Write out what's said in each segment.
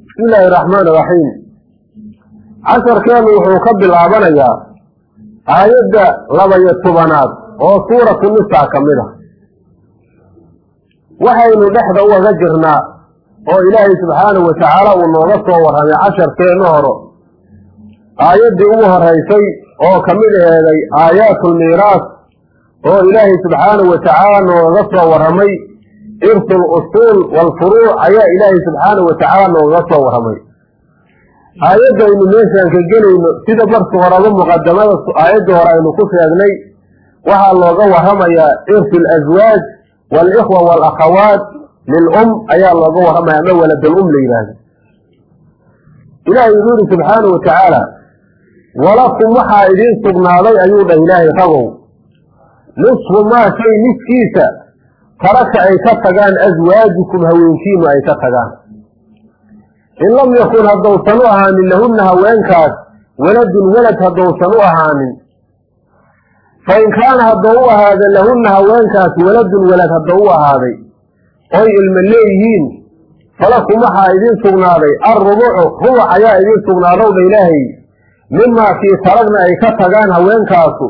bismi illaahi araxmaan iraxiim casharkeenu wuxuu ka bilaabanayaa aayadda laba-iyo tobanaad oo suuratu nisaa ka mid a waxaynu dhexda ugaga jirnaa oo ilaahay subxaanahu watacaala uu nooga soo warramay casharkeenna horo aayaddii ugu horeysay oo ka mid aheeday aayaatulmiiraas oo ilaahay subxaanahu watacaala noogaga soo warramay irsul usuul waalfuruuc ayaa ilaahay subxaanahu watacaala noogaga soo warramay aayaddaynu meeshaan ka gelayno sida marka horeba muqadamada aayaddii hore aynu ku sheegnay waxaa looga warramayaa irsu laswaaj waalikhwa waalakhawaat lilum ayaa looga warramaya ama waladal um la yidhaahdo ilaahay wuxuu yihi subxaanahu watacaala walakum waxaa idiin sugnaaday ayuu dhah ilaahay ragow nisfu maa shay niskiisa taraka ay ka tagaan aswaajukum haweenkiinu ay ka tagaan. In lam yakun haddowsan u ahaanin lahunna haweenkaas waladun walad haddowsan u ahaanin. Fa in kaana haddou u ahaada lahunna haweenkaas waladun walad haddou u ahaaday. Oy ilma leeyihiin falakum waxaa idiin sugnaaday alrubucu rubuc ayaa idiin sugnaadowdha ilaahay. Mimaa kii taragna ay ka tagaan haweenkaasu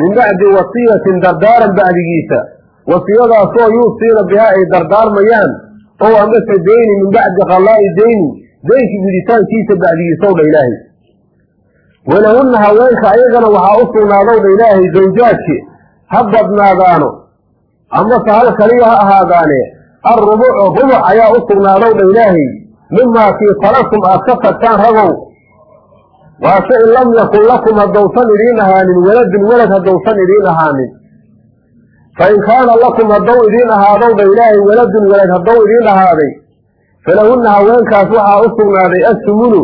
min bacdi wasiyatin dardaaran bacdigiisa wasiyadaasoo yuusiina bihaa ay dardaarmayaan ow amase deyni min bacdi qalaa'i deyni deynki guditaankiisa bacdigiisowdha ilaahay. Walahunna haweenka ayagana waxaa u sugnaadowdha ilaahay zawjaadki ha badnaadaano amase hal kaliya ha ahaadaane alrubucu rubuc ayaa u sugnaadowdha ilaahay mimaa kii talakum aad ka tagtaan ragow. Waase in lam yakun lakum haddowsan idiin ahaanin waladun walad haddowsan idiin ahaanin fa in kaana lakum haddou idiin ahaadowdha ilaahay waladun walad haddou idiin ahaaday falahunna haweenkaas waxaa u sugnaaday assumunu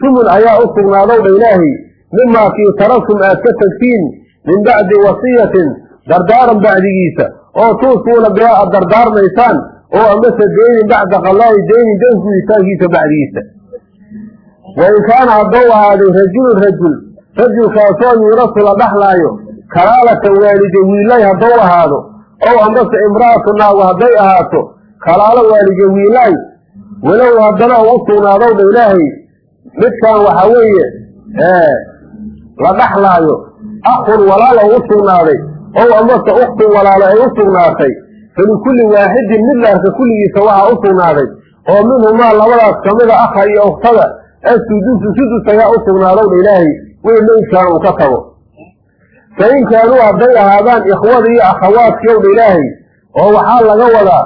sumun ayaa u sugnaadowdha ilaahay mimaa kii taraktum aad ka tagtiin min bacdi wasiyatin dardaaran bacdigiisa oo tuusuuna bihaa aad dardaarmaysaan oo amase deynin bacda qalaa'i deynin den guditaankiisa bacdigiisa wain kaana haddou ahaaday rajulun rajul rajulkaasoo yuurasu la dhaxlaayo kalaalata waalide wiilay haddou ahaado ow amase imra'atu naagu hadday ahaato kalaalo waalide wiilaay walow haddana u sugnaadowdha ilaahay midkaan waxaa weeye la dhaxlaayo akhun walaal ou u sugnaaday ow amase ukhtun walaalo ay u sugnaatay falikulli waaxidin mid la arka kulligiisa waxaa u sugnaaday oo minhumaa labadaas kamida akha iyo ukhtada assudusu sudus ayaa u sugnaadowdha ilaahay wey meydkaan uu ka tago fa in kaanuu hadday ahaadaan ikhwada iyo akhawaadkiowdha ilaahay oo waxaa laga wadaa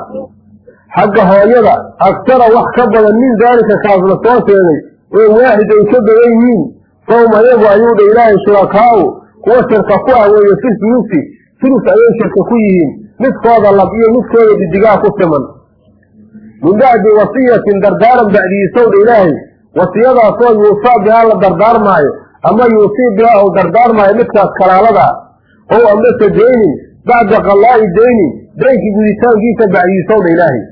xagga hooyada. Agsara wax ka badan min daalika kaas la soo sheegay oo waaxid ay ka badan yihiin. Fahum ayagu ayuudha ilaahay shurakaau kuwa shirka ku ah weeye fi sulusi sulus ayay shirka ku yihiin. Midkooda lab iyo midkooda didigaa ku siman. Min bacdi wasiyatin dardaaran bacdigiisowdha ilaahay wasiyadaasoo yuusaa bihaa la dardaarmaayo ama yuusii bihaa ou dardaarmaayo midkaas kalaalada. Ow amase deynin bacda qalaa'i deynin deynkii guditaankiisa bacdigiisowdha ilaahay.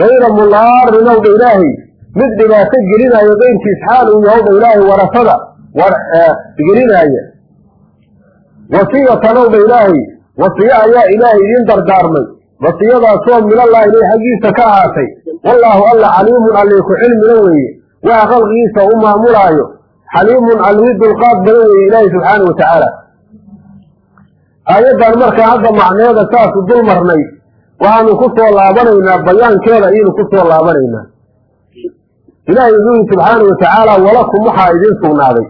Hayra mulaarinowdha ilaahay. Mid dhibaato gelinaayo deynkiis xaal uu yahowdha ilaahay warasada gelinaaya wasiyatanowdha ilaahay. Wasiyo ayaa ilaahay idiin dardaarmay. Wasiyadaasoo minallaahi ilay xaggiisa ka ahaatay. Wallaahu alla caliimun allii ku cilmina weeye. Waxa khalqigiisa u maamulaayo xaliimun allii dulqaad badan weeye ilaahay subxaana wa tacaala. Aayaddan markaa hadda macneeda saasu dul marnay waxaanu ku soo laabanaynaa bayaankeeda ayaynu ku soo laabanaynaa. Ilaahay wuxuu yihi subxaana wa tacaala walakum waxaa idiin sugnaaday.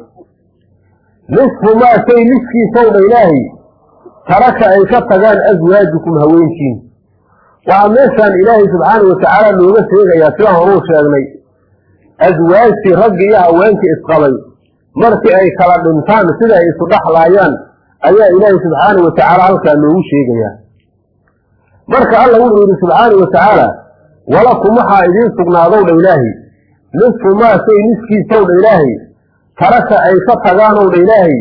Nisfu maa shay niskiisowdha ilaahay taraka ay ka tagaan aswaajukum haweenkiin. Waxaa meeshaan ilaahay subxaana wa tacaala nooga sheegayaa sidaan horuu sheegnay. Aswaajtii raggi iyo haweenkii isqabay markii ay kala dhintaan sida ay isu dhaxlaayaan ayaa ilaahay subxaana wa tacaala halkaa noogu sheegayaa. Marka alla wuxuu yidhi subxaana wa tacaala walakum waxaa idiin sugnaadowdha ilaahay. Nisfu maa shay niskiisowdha ilaahay. Taraka ay ka tagaanowdha ilaahay.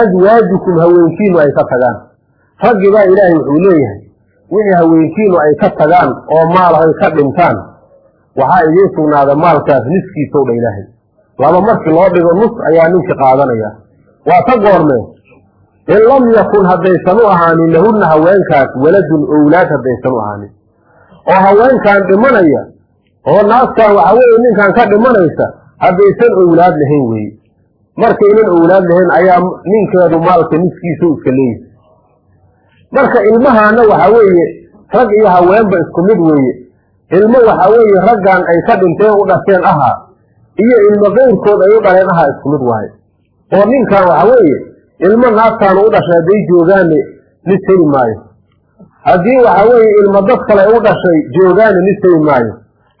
Aswaajukum haweenkiinu ay ka tagaan. Raggi baa ilaahay wuxuu leeyahay wixii haweenkiinu ay ka tagaan oo maal ay ka dhintaan waxaa idiin sugnaada maalkaas niskiisowdha ilaahay laba markii loo dhigo nus ayaa ninkii qaadanaya. Waa ta goormee in lam yakun haddaysan u ahaanin lahunna haweenkaas waladun owlaad haddaysan u ahaanin oo haweenkan dhimanaya oo naagtan waxa weeye ninkan ka dhimanaysa haddaysan owlaad lahayn weeye markaynan owlaad lahayn ayaa ninkeedu maalka niskiisa iska leeyihi marka ilmahaana waxa weeye rag iyo haweenba isku mid weeye. Ilmo waxa weeye raggan ay ka dhinteen u dhasheen ahaa iyo ilmo keyrkood ay u dhaleen ahaa isku mid waaye oo ninkan waxa weeye ilmo naagtaanu u dhashay hadday joogaane nis heli maayo. Haddii waxa weeye ilmo dad kale u dhashay joogaane nis heli maayo.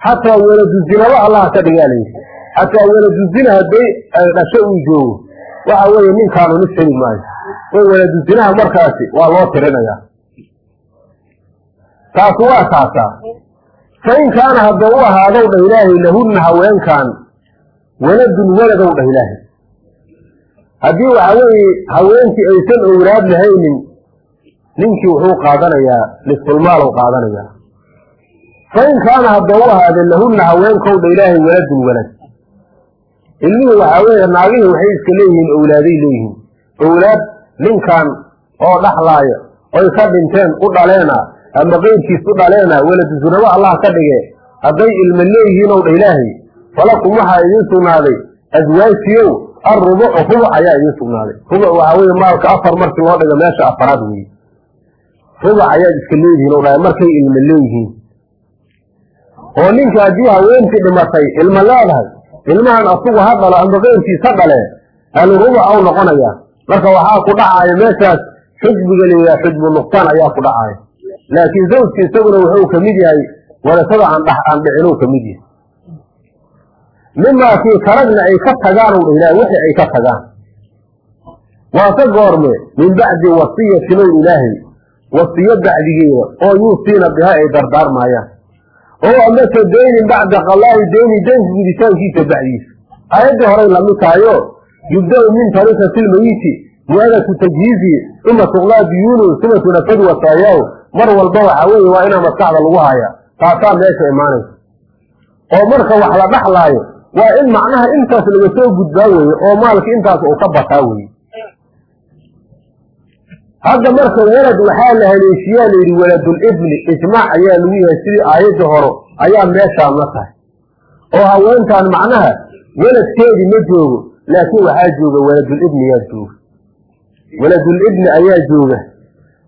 Xataa weladuzinaaba allaha ka dhigaalaysa. Xataa weladuzina hadday ay dhasho uu joogo waxa weeye ninkaanu nis heli maayo. Oo weladuzinaha markaasi waa loo tirinayaa. Taasu waa taasaa. Fa in kaana hadduu u ahaadow dhah ilaahay lahunna haweenkan waladun waladow dhah ilaahay. Haddii waxa weeye haweenkii aysan owlaad lahaynin ninkii wuxuu qaadanayaa nisfulmaal u qaadanayaa. Fa in kaana hadduu u ahaadee lahunna dha ilaahay waladun walad. Ilmihii waxaa weeye naagihii waxay iska leeyihiin owlaaday leeyihiin. Owlaad ninkan oo dhaxlaaya oy ka dhinteen u dhaleena ama keyrkiis u dhaleena weladu zunabo allah ka dhige hadday ilma leeyihiin ow dha ilaahay falakum waxaa idiin sugnaaday. Aswaajiyow arrubucu rubuc ayaa idiin sugnaaday. Rubuc waxaa weye maalka afar markii loo dhigo meesha afaraad weeye. Rubuc ayaad iska leedihiin ow dhahay markay ilma leeyihiin. Oo ninka haddii haweentii dhimatay ilma leedahay ilmahan asugu ha dhalo ama keyrkiis ha dhale alrubuc au noqonayaa. Marka waxaa ku dhacaaya meeshaas xujbiga layidhaha xujbu nuqsaan ayaa ku dhacaaya laakiin zawjki isaguna wuxuu ka mid yahay warasada aan dh aan dhicinuu ka mid yahay mimaa kii taragna ay ka tagaan dha ilaahay wixii ay ka tagaan waa ka goorme min bacdi wasiyatin ow ilaahay wasiyo bacdigeeda oo yuusiina biha ay dardaarmaayaan oo amase deynin bacda qalaa'i deyni deynka guditaankiisa bacdiisa aayaddii horay la mid tahayo yubda-u min tarikati lmayiti ziyaadatu tajhiizi uma tuqlaa diyuunu uma tunafadu wasaayaahu mar walba waxa weeye waa inaa maskaxda lagu haya taasaa meesha imaanaysa oo marka wax la dhaxlaayo waa in macnaha intaas laga soo gudbaa weeye oo maalka intaas uu ka bataa weye hadda marka walad waxaa la haleeshiyaa layidhi waladulibni ijmaac ayaa lagu yahay sidii aayadda horo ayaa meeshaan la tahay. Oo haweentaan macnaha weladkeedii ma joogo laakiin waxaa jooga waladulibni yaa jooga. Waladulibni ayaa jooga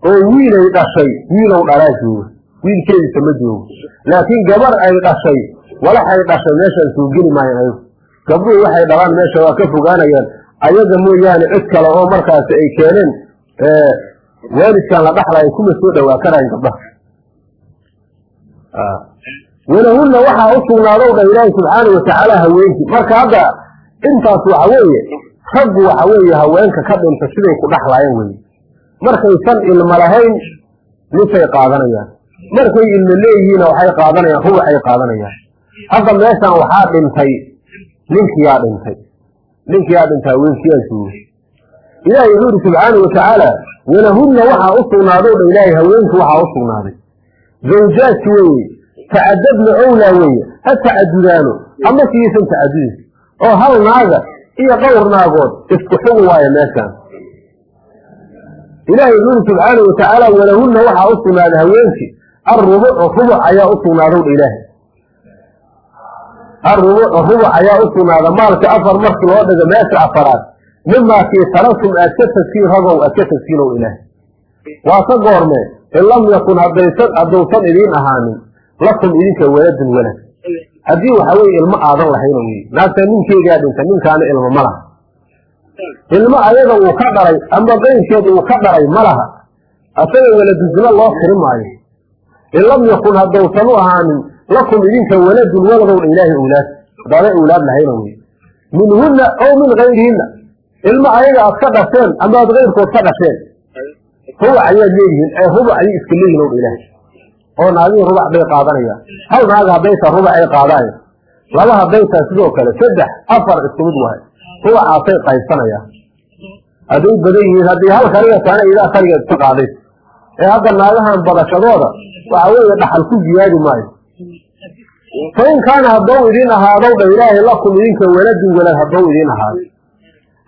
oo wiilay dhashay wiilow dhalaa jooga wiilkeediisa ma joogo. Laakiin gabar ay dhashay walaxay dhashay meeshaan soo geli maayan ayagu gabdhuhu waxay dhalaan meesha waa ka fogaanayaan. Ayaga mooyaane cid kale oo markaasi ay keeneen waalidkan la dhaxlaayo kuma soo dhawaa karaayan gabdhaha walahunna waxaa u dha ilaahi subxaana watacaala haweenkii. Marka hadda intaas waxa weeye raggu waxa weeye haweenka ka dhinta siday ku dhaxlaayeen weye markaysan ilmo lahayn nisay qaadanayaan. Markay ilmo leeyihiinna waxay qaadanayaan rubuxay qaadanayaan hadda meeshaan waxaa dhintay ninkiyaa dhintay. Ninkiyaa dhintay haweenkiyaa jooga ilaahay wuxuu yidhi subxaana watacaala walahunna waxaa u sugnaadow dha ilaahay haweenki waxaa u sugnaaday. Zawjaadki weeye tacadadna owlaa weeye ha tacadudaano ama siyaysan tacadudin. Oo hal naaga iyo dhowr naagood isku xugu waayo meeshaan. Ilaahay wuxuu yidhi subxaana watacaala walahunna waxaa u sugnaaday haweenki arrubucu rubuc ayaa u sugnaadow dha ilaahay arrubucu rubuc ayaa u sugnaada maalka afar markii loo dhigo meesha afaraad. Mimaa kii taraktum aad ka tagsiin ragow aad ka tagsiinow ilaahay. Waa ka goorme in lam yakun haddaysan haddousan idiin ahaanin lakum idinka waladun walad haddii waxa weye ilmo aadan lahayna wey naagta ninkeegaa dhintay ninkaana ilmo ma laha. Ilmo ayaga uu ka dhalay ama qayrkeed uu ka dhalay ma laha. Asaga waladuzino loo tiri maayo. In lam yakun haddousan u ahaanin lakum idinka waladun waladow dha ilaahay owlaad. Hadaaday owlaad lahayna wey minhunna ow min kayrihinna ilmo ayaga aad ka dhasheen ama aad ka dhasheen rubac ayaad leedihiin ee rubac ayay iska leeyihiin ow ilaahay. Oo naagihii rubac bay qaadanayaan. Hal naaga hadday taa rubac ay qaadaayo? Laba hadday taa sidoo kale saddex afar isku mid wahay rubacaasay qaybsanayaan hadday badan yihiin haddii hal kaliga taana idaa kaligeed iska qaadays ee hadda naagahan badashadooda waxa weeye dhaxal ku ziyaadi maayo fa in kaana haddou idiin ahaadow dha ilaahay lakum idinka waladun walad haddou idiin ahaado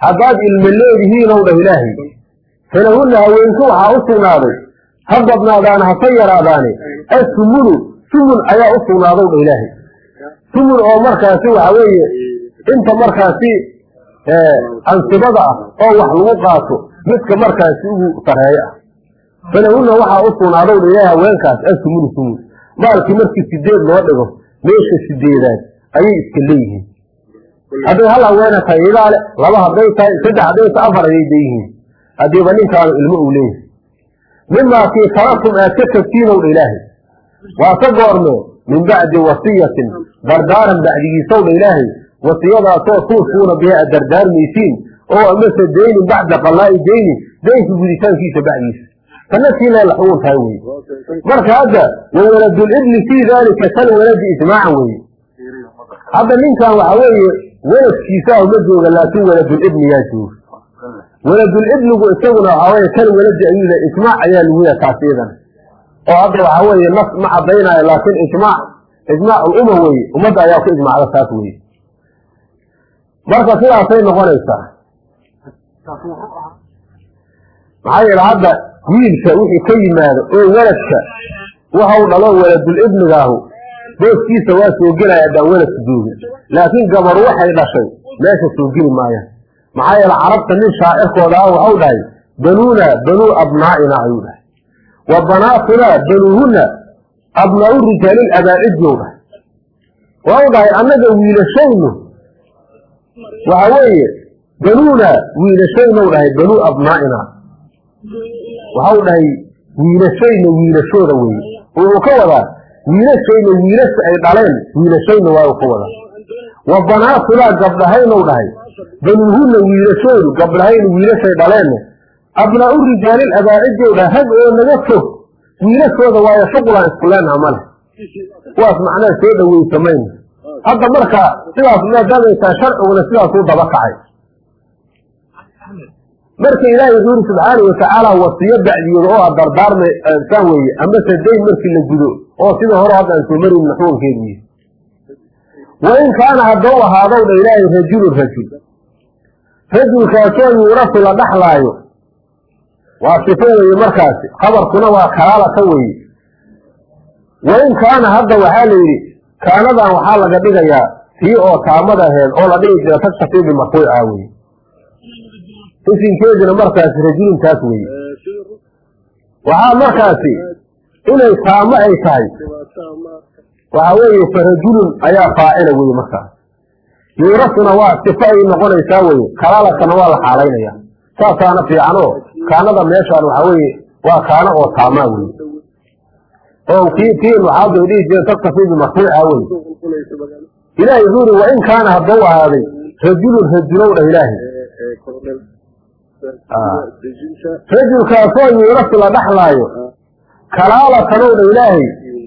haddaad ilmo leedihiinow dhah ilaahay falahunna haweenku waxaa u sugnaaday ha badnaadaane hase yaraadaane asumunu sumun ayaa u sugnaadow dha ilaahay sumun oo markaasi waxa weeye inta markaasi ansibada ah oo wax lagu qaato midka markaasi ugu sareeyo ah falahuna waxaa u sugnaadow dha ilaahi haweenkaas asumunu sumun maalkii markii sideed loo dhigo meesha sideedaad ayay iska leeyihiin. Hadday hal haweena tahay idaa le laba hadday tahay saddex hadday tahay afar ayay leeyihiin. Haddiiba ninkaanu ilmo uu leeyahay. Mimaa kii taratum aad ka tagtiinow dha ilaahay. Waa ka goormee min bacdi wasiyatin dardaaran bacdigiisow dha ilaahay. Wasiyadaasoo tuusuuna biha aad dardaarmaysiin oo amase deynin bacda qalaa'i deynin deynka guditaankiisa bacdiisa tanasiina la xugun tahay weye marka hadda wawaladulibni fii daalika kal waladi ijmaacan weye hadda ninkan waxa weeye weladkiisaa uma jooga laakin waladulibni yaa jooga waladulibnigu isaguna waxaa weye kal waladi ayuu le ijmaac ayaa lagu yaha taas iyadan oo hadda waxaa weeye nas ma cadaynayo laakin ijmaac ijmaac uluma weye ummadda ayaa ku ijmacda taas weye wiilka wixii ka yimaado oo weladka waxau dhalo waladul ibnigaahu. Booskiisa waa soo gelaya haddaan weladka joogin laakiin gabar waxay dhashay meesha soo geli maayaan maxaa yeele carabta nin shaacirkooda ah waxau dhahay banuuna banuu abnaa'ina ayuu dhahay. Wa banaatunaa banuuhunna abnaau rijaalil abaacidiyow dhahay. Waxau dhahay annaga wiilashaynu. Waxa weeye banuuna wiilashaynow dhahay banuu abnaa'ina waxau dhahay wiilashayna wiilashooda weye wuxuu ka wadaa wiilashayna wiilasha ay dhaleen wiilashayna waa ka wadaa. Wa banaatunaa gabdhahaynow dhahay. Banuuhunna wiilashoodu gabdhahayna wiilashay dhaleenna abnaau rijaalil abaacidow dhahay rag oo naga fog. Wiilashooda waayo shuqulaan isku leenaha male kuwaas macnaha soo dhaweysamayna hadda marka sidaas maadaamay tahay sharciguna sidaasuu daba kacay marka ilaahay wuxuu yidhi subxaanau watacaala wasiyo bacdiyeeda oo a dardaarma saan weeye. Amase dayn markii la gudo oo sida hore hadda aan soo marin xukunkeediiy wain kaana haddou ahaadow ilaahay rajulun rajul. Rajulkaasoo yuurasu la dhaxlaayo. Waa sifo weeye markaasi. Khabarkuna waa kalaalata weeye. Wain kaana hadda waxaa la yidhi kaanadan waxaa laga dhigayaa tii oo taamada aheed oo la dhigi jira tagtafii bimarfuuca weye isinkeedina markaasi rajuluntaas weye waxaa markaasi inay taamo ay tahay. Waxaa weeye fa rajulun ayaa faacila weye markaas yuurasuna waa sifo ay noqonaysaa weye kalaalatana waa la xaalaynaya saasaana fiicanoo kaanada meeshaan waxaa weeye waa kaano oo taamaa weye oo kii kiin waxaabay dhihi jireen tagtafii bimarfuuca weye ilaahay yidhi wain kaana haddou ahaaday rajulun rajulow dhah ilaahay rajulkaasoo yuurasu la dhaxlaayo. Kalaalatanow dha ilaahay.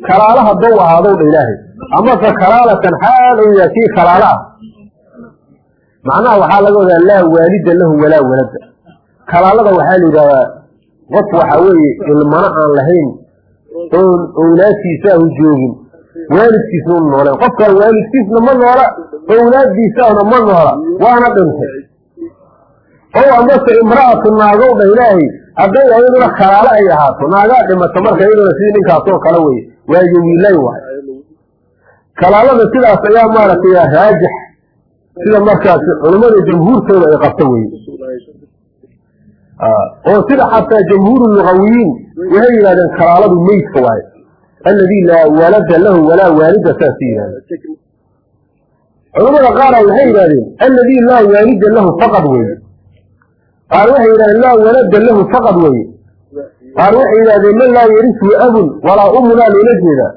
Kalaala haddou ahaadow dha ilaahay. Amase kalaalatan xaal ou yahay kii ah macnaha waxaa laga wadaa laa waalida lahu walaa walada. Kalaalada waxaa la yidhahdaa qof waxaa weeye ilmana aan lahayn oon owlaadtiisaahu joogin waalidkiisna u nooleen qofkaan waalidkiisna ma noola owlaaddiisaahna ma noola. Waana dhintay ow amase imra'atu naagow dha ilaahay hadday ayaduna kalaalo ay ahaato naagaa dhimato marka iyaduna sidii ninkaasoo kale weye waa yawiilay waay. Kalaalada sidaas ayaa maaragtay raajix sida markaasi culammada jamhuurtooda ay qabto weye oo sida xataa jamhuuru lugawiyiin waxay yidhahdeen kalaaladu meydka waaye alladii laa walada lahu walaa waalida saasay yidhahdeen culamada qaara waxay yidhahdeen alladii laa waalida lahu faqad weye qaar waxay yidhahdeen laa walada lahu faqad weye qaar waxay yidhahdeen man laa yarisu abun walaa umunaa loola jeedaa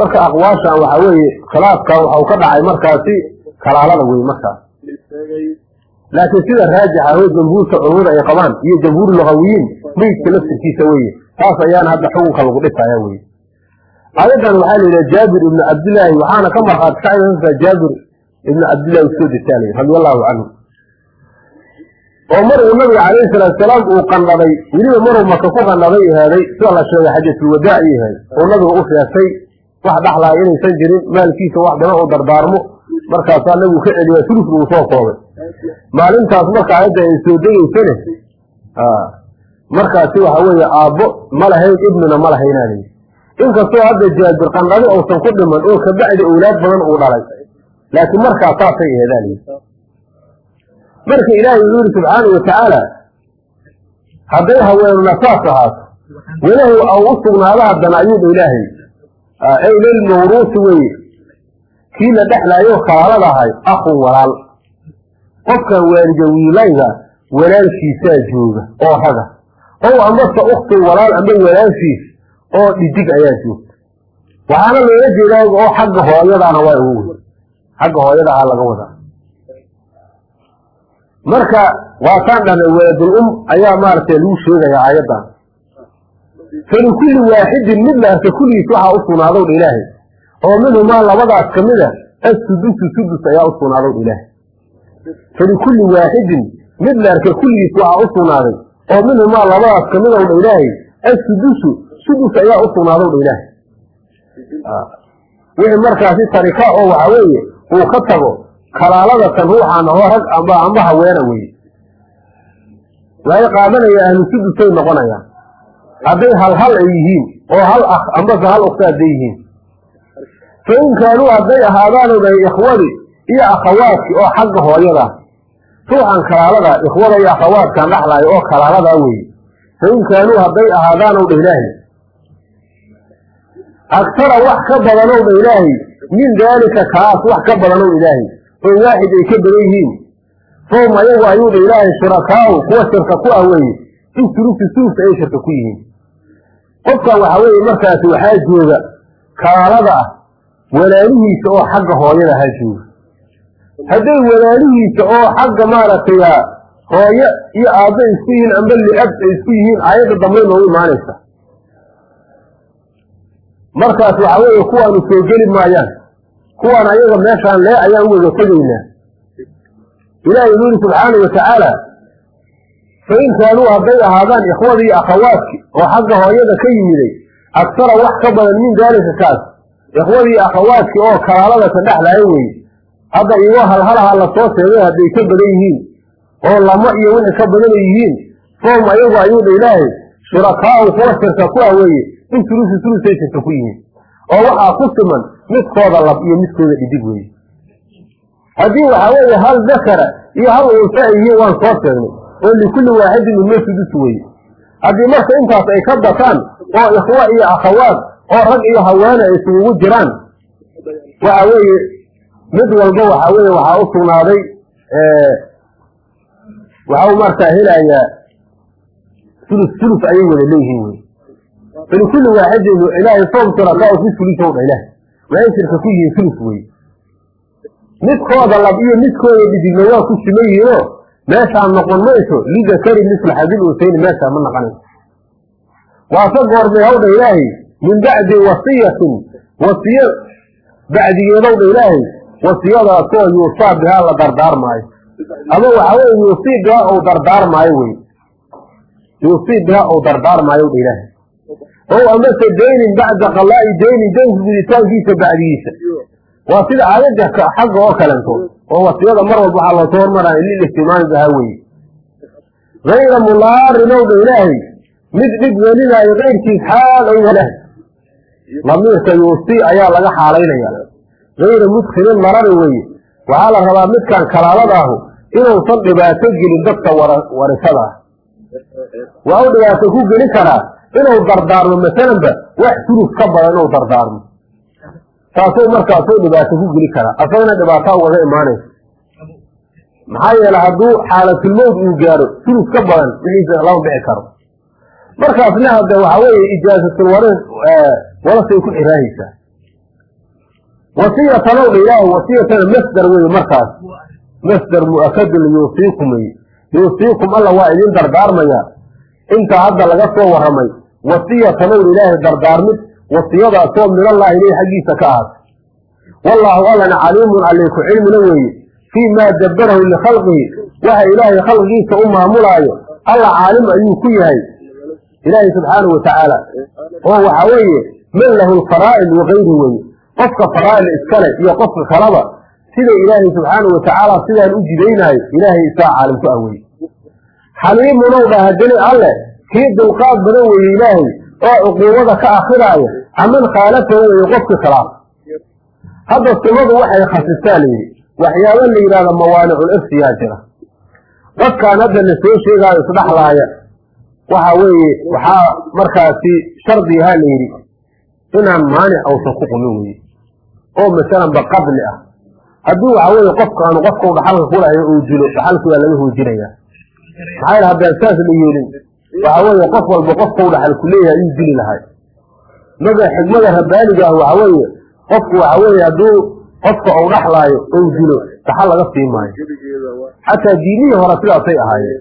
marka aqwaashan waxaa weeye khilaafkan waxau ka dhacay markaasi kalaalada wey markaas laakiin sida raajixa oo jamhuurta culamada ay qabaan iyo jamhuur lugawiyiin meydka laftirkiisa weye taas ayaana hadda xukunka lagu dhifaya weye ayadan waxaa la yidhaha jaabir ibnu cabdillaahi waxaana ka markhaati kacaysa jaabir ibnu cabdillahi u soo dejaalay radi allahu canhu oo mar uu nabiga calayhi salaatusalaam uu qandhaday weliba maruu maka ku qandhaday ahaaday sida la sheegay xajaatulwadaac i ahayd oo nabiga u sheegtay wax dhaxlaa inaysan jirin maalkiisa wax badan oo dardaarmo markaasaa nabigu ka celiya sulufna uu soo koobay. Maalintaas marka ayadda ay soo degeysane markaasi waxa weeye aabbo ma lahayn ibnina ma lahaynaa layidhi inkastoo hadda jaabir qandhadi uusan ku dhiman oo kabacdi owlaad badan uu dhalay. Laakiin markaa saasay eedaaliyi marka ilaahay wuxuu yidhi subxaanau watacaala hadday haweenu nasaas ahaato. Welahu au u sugnaado haddana ayuudha ilaahay. Ay lilmawruusi weye kii la dhexlaayo kalaalada ahay akun walaal. Qofkan waalida wiilayga walaalkiisaa jooga oo raga. Ow amase uktun walaal ama walaalkiis oo dhidig ayaa joogta. Waxaana loola jeedaa oo xagga hooyadaana waa ugu wey xagga hooyada aha laga wadaa marka waataan dhanay waladul um ayaa maaragtay lagu sheegayaa aayaddan falikulli waaxidin mid la arka kulligiis waxaa u sugnaadow dha ilaahay. Oo minhumaa labadaas ka mid a assudusu sudus ayaa u sugnaadow dha ilaahay. Falikulli waaxidin mid la arka kulligiis waxaa u oo minhumaa labadaas ka mid ow dha ilaahay assudusu sudus ayaa u sugnaadow dha ilaahay. Wixii markaasi tarika oo waxa weeye uu ka tago kalaaladatan ruuxaan oo rag amba amba haweena weye waxay qaadanaya ahlu sudusay noqonayaan. Hadday hal hal ay yihiin oo hal akh ambase hal ukta hadday yihiin. Fa in kaanuu hadday ahaadaanu dhahay ikhwadii iyo akhawaadkii oo xagga hooyada ruuxan kalaalada ikhwada iyo akhawaadkan dhaxlaayo oo kalaaladaa weye fa in kaanuu hadday ahaadaanu dha ilaahay. Agsara wax ka badanow dha ilaahay. Min daalika kaas wax ka badanow ilaahay oo waaxid ay ka badan yihiin. Fahum ayagu ayuu dha ilaahay shurakaau kuwa shirka ku ah weeye in sulusi sulus ayay shirka ku yihiin. Qofkan waxaa weeye markaasi waxaa jooga kalaalada ah walaalihiisa oo xagga hooyada ha jooga. Hadday walaalihiisa oo xagga maaragtay hooyo iyo aabbo isku yihiin amba liab ay isku yihiin aayadda dambay noogu imaanaysa. Markaas waxaa weeye kuwaanu soo geli maayaan kuwaan ayaga meeshaan lee ayaan u wada tegaynaa. Ilaahay wuxu yidhi subxaanau watacaala fa in kaanuu hadday ahaadaan ikhwadii akhawaadki oo xagga hooyada ka yimiday agsara wax ka badan min daalika kaas ikhwadii akhawaadki oo kalaalada ka dhexlaayo weye hadda igo halhalaha la soo sheegay hadday ka badan yihiin oo lama iyo wixii ka badanay yihiin fahum ayagu ayuudha ilaahay shurakaau kuwa shirka ku ah weeye in sulusay shirka ku yihiin. Oo waxaa ku siman midkooda lab iyo midkooda dhidig weeye haddii waxaa weeye hal dakara iyo hal unsa yihiin waan soo sheegnay oo likulli waaxidin minma sudus haddii marka intaas ay ka bataan oo ikhwa iyo akhawaad oo rag iyo haweene ay isugugu jiraan waxa weeye mid walba waxaa weeye waxaa u sugnaaday waxau markaa helayaa sulus sulus ayay wada leeyihiin wey falikulli waaxidin ilaahay fom shurakaau fi sulusow dha ilaah waxay shirka ku yihiin sulus weye midkooda lab iyo midkooda dhidigna waa ku siman yihiinoo meeshaan noqon mayso lidakari misla xadil usayni meeshaan ma noqonayso waase goormay hawdha ilaahay min bacdi wasiyatin wasiyo bacdigeedow dha ilaahay wasiyadaasoo yuusaa bihaa la dardaarmaayo ama waxaa weye yuusii bihaa ou dardaarmaayo wey yuusii bihaa ou dardaarmaayo dha ilaahay ow amase deynin bacda qalaa'i deynin deynka guditaankiisa bacdigiisa. Waa sida aayadda xagga oo kalento oo wasiyada mar walba waxaa loosoo hormaraya lilihtimaami bahaa weye hayra mulaarin owdha ilaahay mid dhib welinaayo keyrkiis xaal ou walahay lamiirka yuusii ayaa laga xaalaynaya. Hayra mudkhilin marari weye waxaa la rabaa midkan kalaalada ahu inuusan dhibaato gelin dadka warisada. Ah waa u dhibaato ku geli karaa inuu dardaarmo masalanba wax sulus ka badan inuu dardaarmo. Taasuu markaasuu dhibaato ku geli karaa. Asagana dhibaataa ugaga imaanaysa. Maxaa yeele hadduu xaalatulmowd uu gaaro sulus ka badan wixiisa lama dhici karo. Markaasna hadde waxaa weeye ijaasatul warin warasay ku xiraahaysaa wasiyatanow dha ilaahay wasiyatana masdar weye markaas. Masdar mu'akadun yuusiikum weye yuusiikum alla waa idin dardaarmayaa intaa hadda laga soo warramay wasiyatanow dha ilaahay dardaarmid wasiyadaasoo minallaahi ileyh xaggiisa ka ahaatay wallaahu allana caliimun allayku cilmina weeye. Fii maa dabbarahu likhalqihi waxa ilaahay khalqigiisa u maamulaayo alla caalim ayuu ku yahay. Ilaahay subxaanahu watacaala oo waxaa weeye man lahu lfaraa'il wakayri weye qofka faraa'il iskale iyo qofka kalaba sida ilaahay subxaanahu watacaala sidaan u jidaynaayo ilaahay isaa caalim ku ah weye xaliimunow dha haddani alle kii dulqaad badan weeye ilaahay oo cuquubada ka akhiraaya aman khaalafahu weeye qofki khilaaf hadda simadu waxay khasistaa layidhi waxyaaba la yidhahda mawaanicul ifsiyaa jira. Qofkaan hadda la sheegaayo isdhaxlaaya waxa weeye waxaa markaasi shardi ahaa la yidhi inaan maanic awsan ku qumin weye oo masalan ba qadli ah. Haddii waxa weeye qofka aanu qofkau dhaxalka kulahayo uu dilo dhaxalki waa laga hoojinayaa maxaa yidhi haddaan saas la yeelin waxa weeye qof walba qofkau dhaxal ku leeyahay dili lahay maga xigmada rabbaaniga ah waxa weeye qofku waxa weeye hadduu qofka uu dhaxlaayo ou dilo dhaxal laga sii maayo. Xataa diinihii hore sidaasay ahaayeen.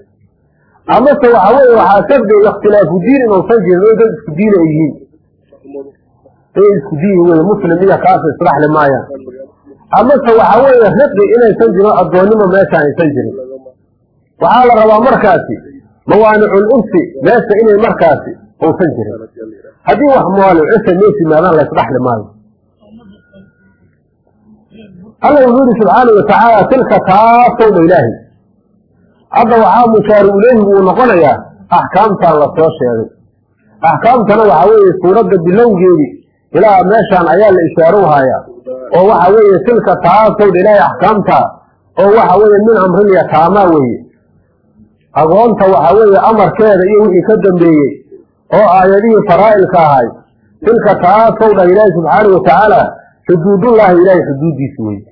Amase waxa weeye waxaa shardiga ikhtilaafu diin inuusan jirin o dad isku diin ay yihiin. Ay isku diin weye muslim iyo kaasa isdhaxli maayaan. Amase waxa weeye riqi inaysan jirin addoonnimo meeshaan aysan jirin. Waxaa la rabaa markaasi mawaanicul irsi meesha inay markaasi uusan jirin. Haddii wax mawaanicisa mees yimaadaan la isdhaxli maayo. Alla wuxuu yihi subxaana watacaala tilka taasow dha ilaahi hadda waxaa mushaaru ileyhi uu noqonayaa axkaamtan la soo sheegay. Axkaamtana waxa weeye suuradda bilowgeedi ilaa meeshaan ayaa la ishaaru hayaa oo waxa weeye tilka taasow dha ilaahi axkaamtaa. Oo waxa weeye min amril yataamaa weeye agoonta waxa weeye amarkeeda iyo wixii ka dambeeyey oo aayadihii faraa'ilka ahay tilka taasow dhah ilaahi subxaana watacaala xuduudullaahi ilaahay xuduuddiisi weye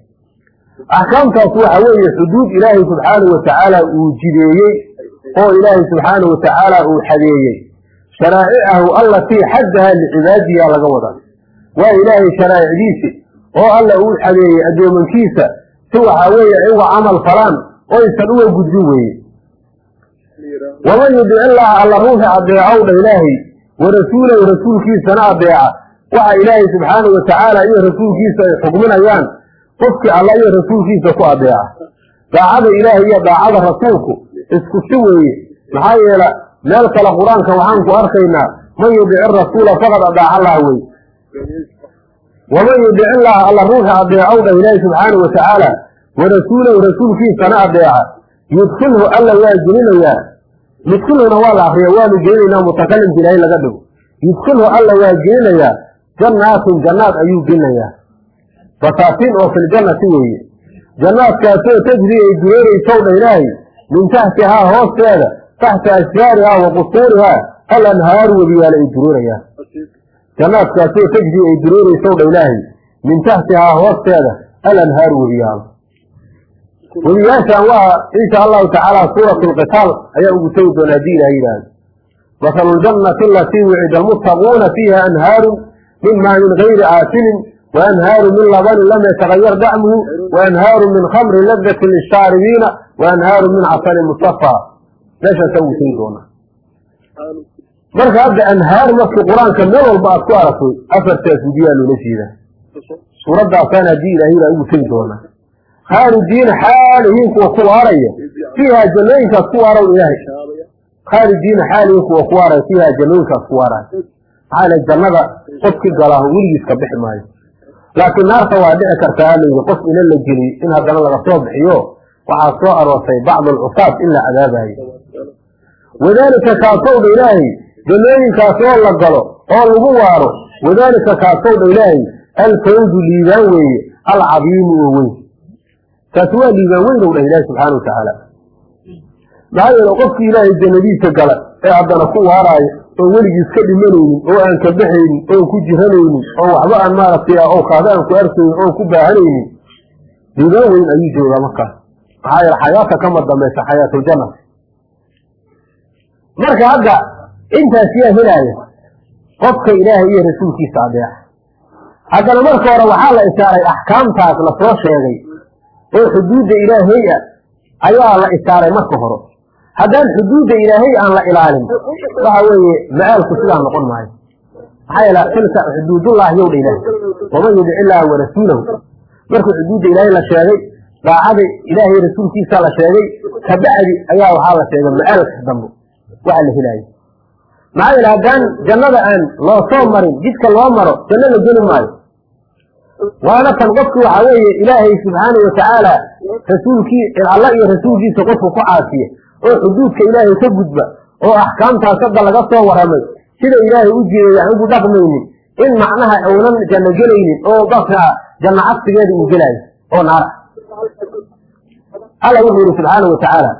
axkaamtaas waxa weeye xuduud ilaahay subxaanau watacaala uu jideeyey oo ilaahay subxaanau watacaala uu xadeeyey. Sharaa'icahu allatii xaddaha licibaadiha laga wada waa ilaahay sharaa'icdiisi oo alla uu xadeeyey addoomankiisa si waxa weeye ay uga camal falaan oysan uga gudbin weeye waman yudic illaaha alla ruuxi adeecow ilaahay wa rasuulkiisana adeeca waxa ilaahay subxaanau watacaala iyo rasuulkiisa ay xugminayaan qofkii alla iyo rasuulkiisa ku adeeca daacada ilaahay iyo daacada rasuulku isku si weeye maxaa yeela meel kale qur'aanka waxaan ku arkaynaa man yudic irasuula faqad adaaca wey waman yudic illaaha alla ruuxi adeecow dha ilaahi subxaanau watacaala wa rasuulahu rasuulkiisana adeeca yudkilhu alla waa gelinayaa yudkilhuna waa la akriya waanu gelinaynaa mutakalimka ilaahay laga dhigo yudkilhu alla waa gelinayaa jannaatin jannaad ayuu gelinayaa basaatiin oo filjannati weeye jannaadkaasoo tajri ay dureeraysow dha ilaahay min taxtihaa hoosteeda taxta ashjaarihaa wa qusuurihaa al anhaaru webiyaale ay dureerayaan jannaadkaasoo tajri ay dureeraysow ilaahay min taxtihaa hoosteeda al anhaaru webiyaalo webiyaashaan waa insha allahu tacaala suurat lqitaal ayaa ugu tegi doona haddii ilaha yidhaahdo masalu ljannati alatii wucida almuttaquuna fiiha anhaaru min maamin gayri aasilin waanhaaru min labanin lam yatagayar dacmuhu waanhaaru min khamri ladatin lishaaribiina waanhaaru min casalin musafaa meeshaasa ugu tegi doonaa marka hadda anhaar markii qur'aanka meel walba aad ku aragtay afartaas gudiyaa loola jeedaa. Suuraddaasaan haddii ilaahayla ugu tegi doonaa khaalidiina xaalihiin kuwa ku waaraya. Fiihaa jannooyinkaas ku waarow ilaahay. Khaalidiina xaalihiin kuwa ku waaraya fiihaa jannooyinkaas ku waaraya maxaa ile jannada qofki galaaho weligiis ka bixi maayo. Laakiin naarta waa dhici kartaa alayhi qof ina la geliy in haddana laga soo bixiyo waxaa soo aroortay bacdu alcusaad in la cadaabayo wadaalika kaasowdha ilaahay jannooyinkaas oo la galo oo lagu waaro wadaalika kaasowdha ilaahay alfawzu liibaan weeye alcadiimu oo weyn taasi waa liibaan weyn ow dhah ilaahi subxaana watacaala maxaa yeele qofkii ilaahay jannadiisa gala ee haddana ku waaraayo oon weligiis ka dhimanaynin oo aan ka baxaynin oon ku jiranaynin oo waxba aan maaragtay oo kaada aan ku arkaynin oon ku baahanaynin liibaan weyn ayuu joogaa markaas maxaa yeele xayaata kama dambaysa xayaatuljanna marka hadda intaas yaa helaaya qofka ilaahay iyo rasuulkiisa adeeca haddana marka hore waxaa la ishaaray axkaamtaas la sheegay oo xuduudda ilaahay ah ayaa la ishaaray marka hore. Haddaan xuduudda ilaahay aan la ilaalin waxa weeye macaalku sidaa noqon maayo. Maxaa yeele tilka xuduudullahi yow dha ilaahay waman yudic illaaha warasuulahu markii xuduudda ilaahay la sheegay daacada ilaahay rasuulkiisa la sheegay kabacdi ayaa waxaa la sheegay macaalka dambe waxa la helaayo. Maxaa yeele haddaan jannada aan loo soo marin jidka loo maro janno la geli maayo waana kan qofki waxa weeye ilaahay subxaana watacaala rasuulkii alla iyo rasuulkiisa qofku ku caasiya oo xuduudka ilaahay ka gudba oo axkaamtaas hadda laga soo waramay sida ilaahay u jiray aan ugu dhaqmaynin in macnaha uunan janno gelaynin oo dadka janno cagsigeeda uu gelaayo oo naar. Alla wuxuu yihi subxaana watacaala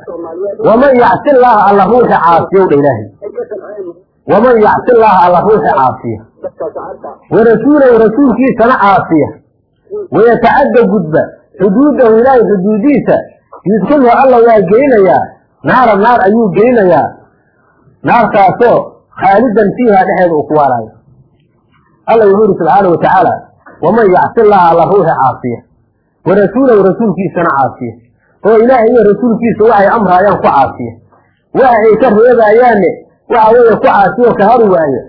waman yacsi llaaha alla ruuxi caasiyow dha ilaahay waman yacsi llaaha alla ruuxi caasiya warasuulahu rasuulkiisana caasiya wayatacadda gudba xuduudahu ilaahay xuduudiisa yudkulhu alla waa geynayaa naara naar ayuu geynayaa naartaasoo khaalidan fiiha dhexeeda uu ku waaraayo alla wuxuu yihi subxaana watacaala waman yacsi llaaha alla ruuxi caasiya warasuulahu rasuulkiisana caasiya oo ilaahay iyo rasuulkiisa waxay amraayaan ku caasiya waxa ay ka reebaayaanne waxa weeye ku caasiyo ka hari waayo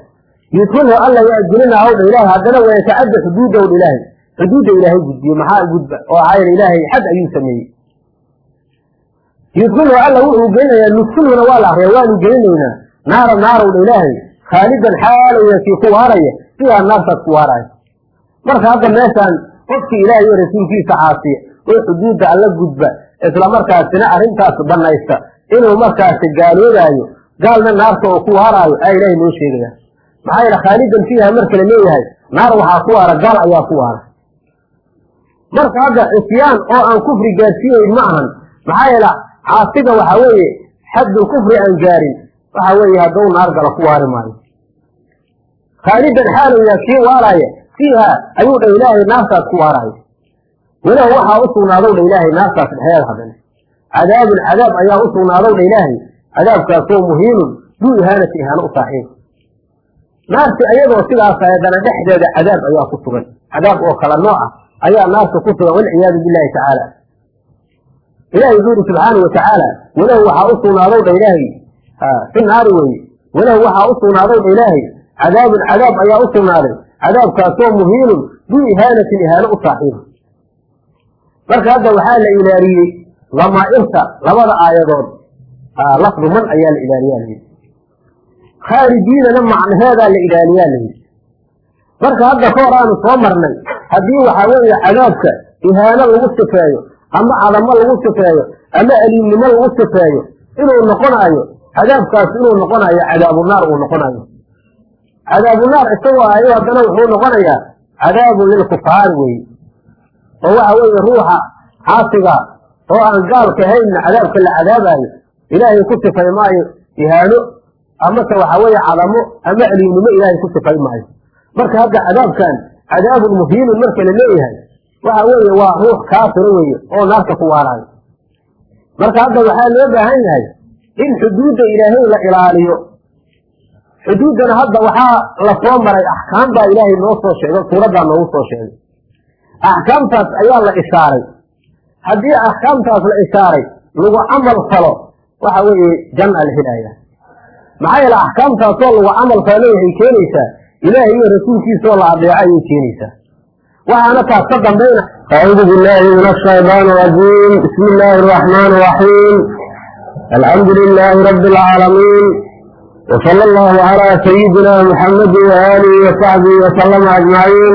yudkulhu alla waa gelinaa hawdha ilaahay haddana wayatacadda xuduuda wdha ilaahay. Xuduudda ilaahay gudbiye maxaa gudba? Oo maxaa yeele ilaahay xad ayuu sameeyey. Yudkulhu alla wuxuu gelinayaa nudkulhuna waa la akriya waanu gelinaynaa naara naarowdha ilaahay khaalidan xaalaya kii ku waaraya fiiha naartaas ku waaraayo marka hadda meeshaan qofkii ilaahay iyo rasuulkiisa caasiya oo xuduudda alla gudba isla markaasina arrintaas banaysta inuu markaasi gaaloobaayo gaalna naarta oo ku waaraayo aa ilaahay noo sheegaya maxaa yeele khaalidan fiiha marka la leeyahay naar waxaa ku waara gaal ayaa ku waara marka hadda cisyaan oo aan kufri gaarsiinayn ma ahan. Maxaa yeele caasiga waxaa weeye xaddul kufri aan gaarin waxa weeye hadduu naar gala ku waari maayo. Khaalidan xaalaya kii waaraaya fiiha ayuu dha ilaahay naartaas ku waaraayo walahu waxaa u sugnaadow dha ilaahay naartaas dhexeeda haddana. Cadaabun cadaab ayaa u sugnaadow dha ilaahay cadaabkaasoo muhiinun duu ihaanati ihaano u saaxiib. Naarti ayadoo sidaas haddana dhexdeeda cadaab ayaa ku sugan. Cadaab oo kala nooc ah ayaa naarta ku sugan walciyaadu billahi tacaala. Ilahi wuxuu yihi subxaana wa tacaala walahu waxaa u sugnaadow dha ilaahay. Fi naari weye walahu waxaa u sugnaadow dha ilaahay. Cadaabun cadaab ayaa u sugnaaday. Cadaabkaasoo muhiinun duu ihaanatin ihaano u saaxiiba marka hadda waxaa la ilaariyey lamaa'irta labada aayadood lafdu man ayaa la ilaaliyaa layidhi khaarijiinana macnaheedaa la ilaaliyaa layidhi marka hadda ka hor aanu soo marnay haddii waxaa weeye cadaabka ihaano lagu sifeeyo ama cadamo lagu sifeeyo ama aliimnimo lagu sifeeyo inuu noqonaayo cadaabkaas inuu noqonayo cadaabunaar uu noqonayo cadaabunaar isagoo ayo haddana wuxuu noqonayaa cadaabun lilkufaari weye oo waxa weeye ruuxa caasiga oo aan gaalka ahaynna cadaabka la cadaabaayo ilaahay ku sifay maayo ihaano amase waxa weeye cadamo ama aliimnimo ilaahay ku sifay maayo. Marka hadda cadaabkan cadaabun muhiimun marka la leeyahay waxa weeye waa ruux kaafira weeye oo naarta ku waaraayo. Marka hadda waxaa loo baahan yahay in xuduudda ilaahay la ilaaliyo. Xuduuddana hadda waxaa la soo maray axkaam baa ilaahay noo soo sheegay suuraddaa noogu soo sheegay. Axkaamtaas ayaa la ishaaray haddii axkaamtaas la ishaaray lagu camal falo waxa weeye janna la helaya maxaa yeele axkaamtaasoo lagu camal falo waxay keenaysaa ilaahay iyo rasuulkiisaoo la adeeco ayay keenaysaa. Waxaana taas ka dambayna acuudu billahi min ashaytaan rajiim bismi illaahi araxmaan raxiim alxamdu lilaahi rabbi alcaalamiin wsala allahu calaa sayidina muxamadi waaalihi wasaxbihi wasalama ajmaciin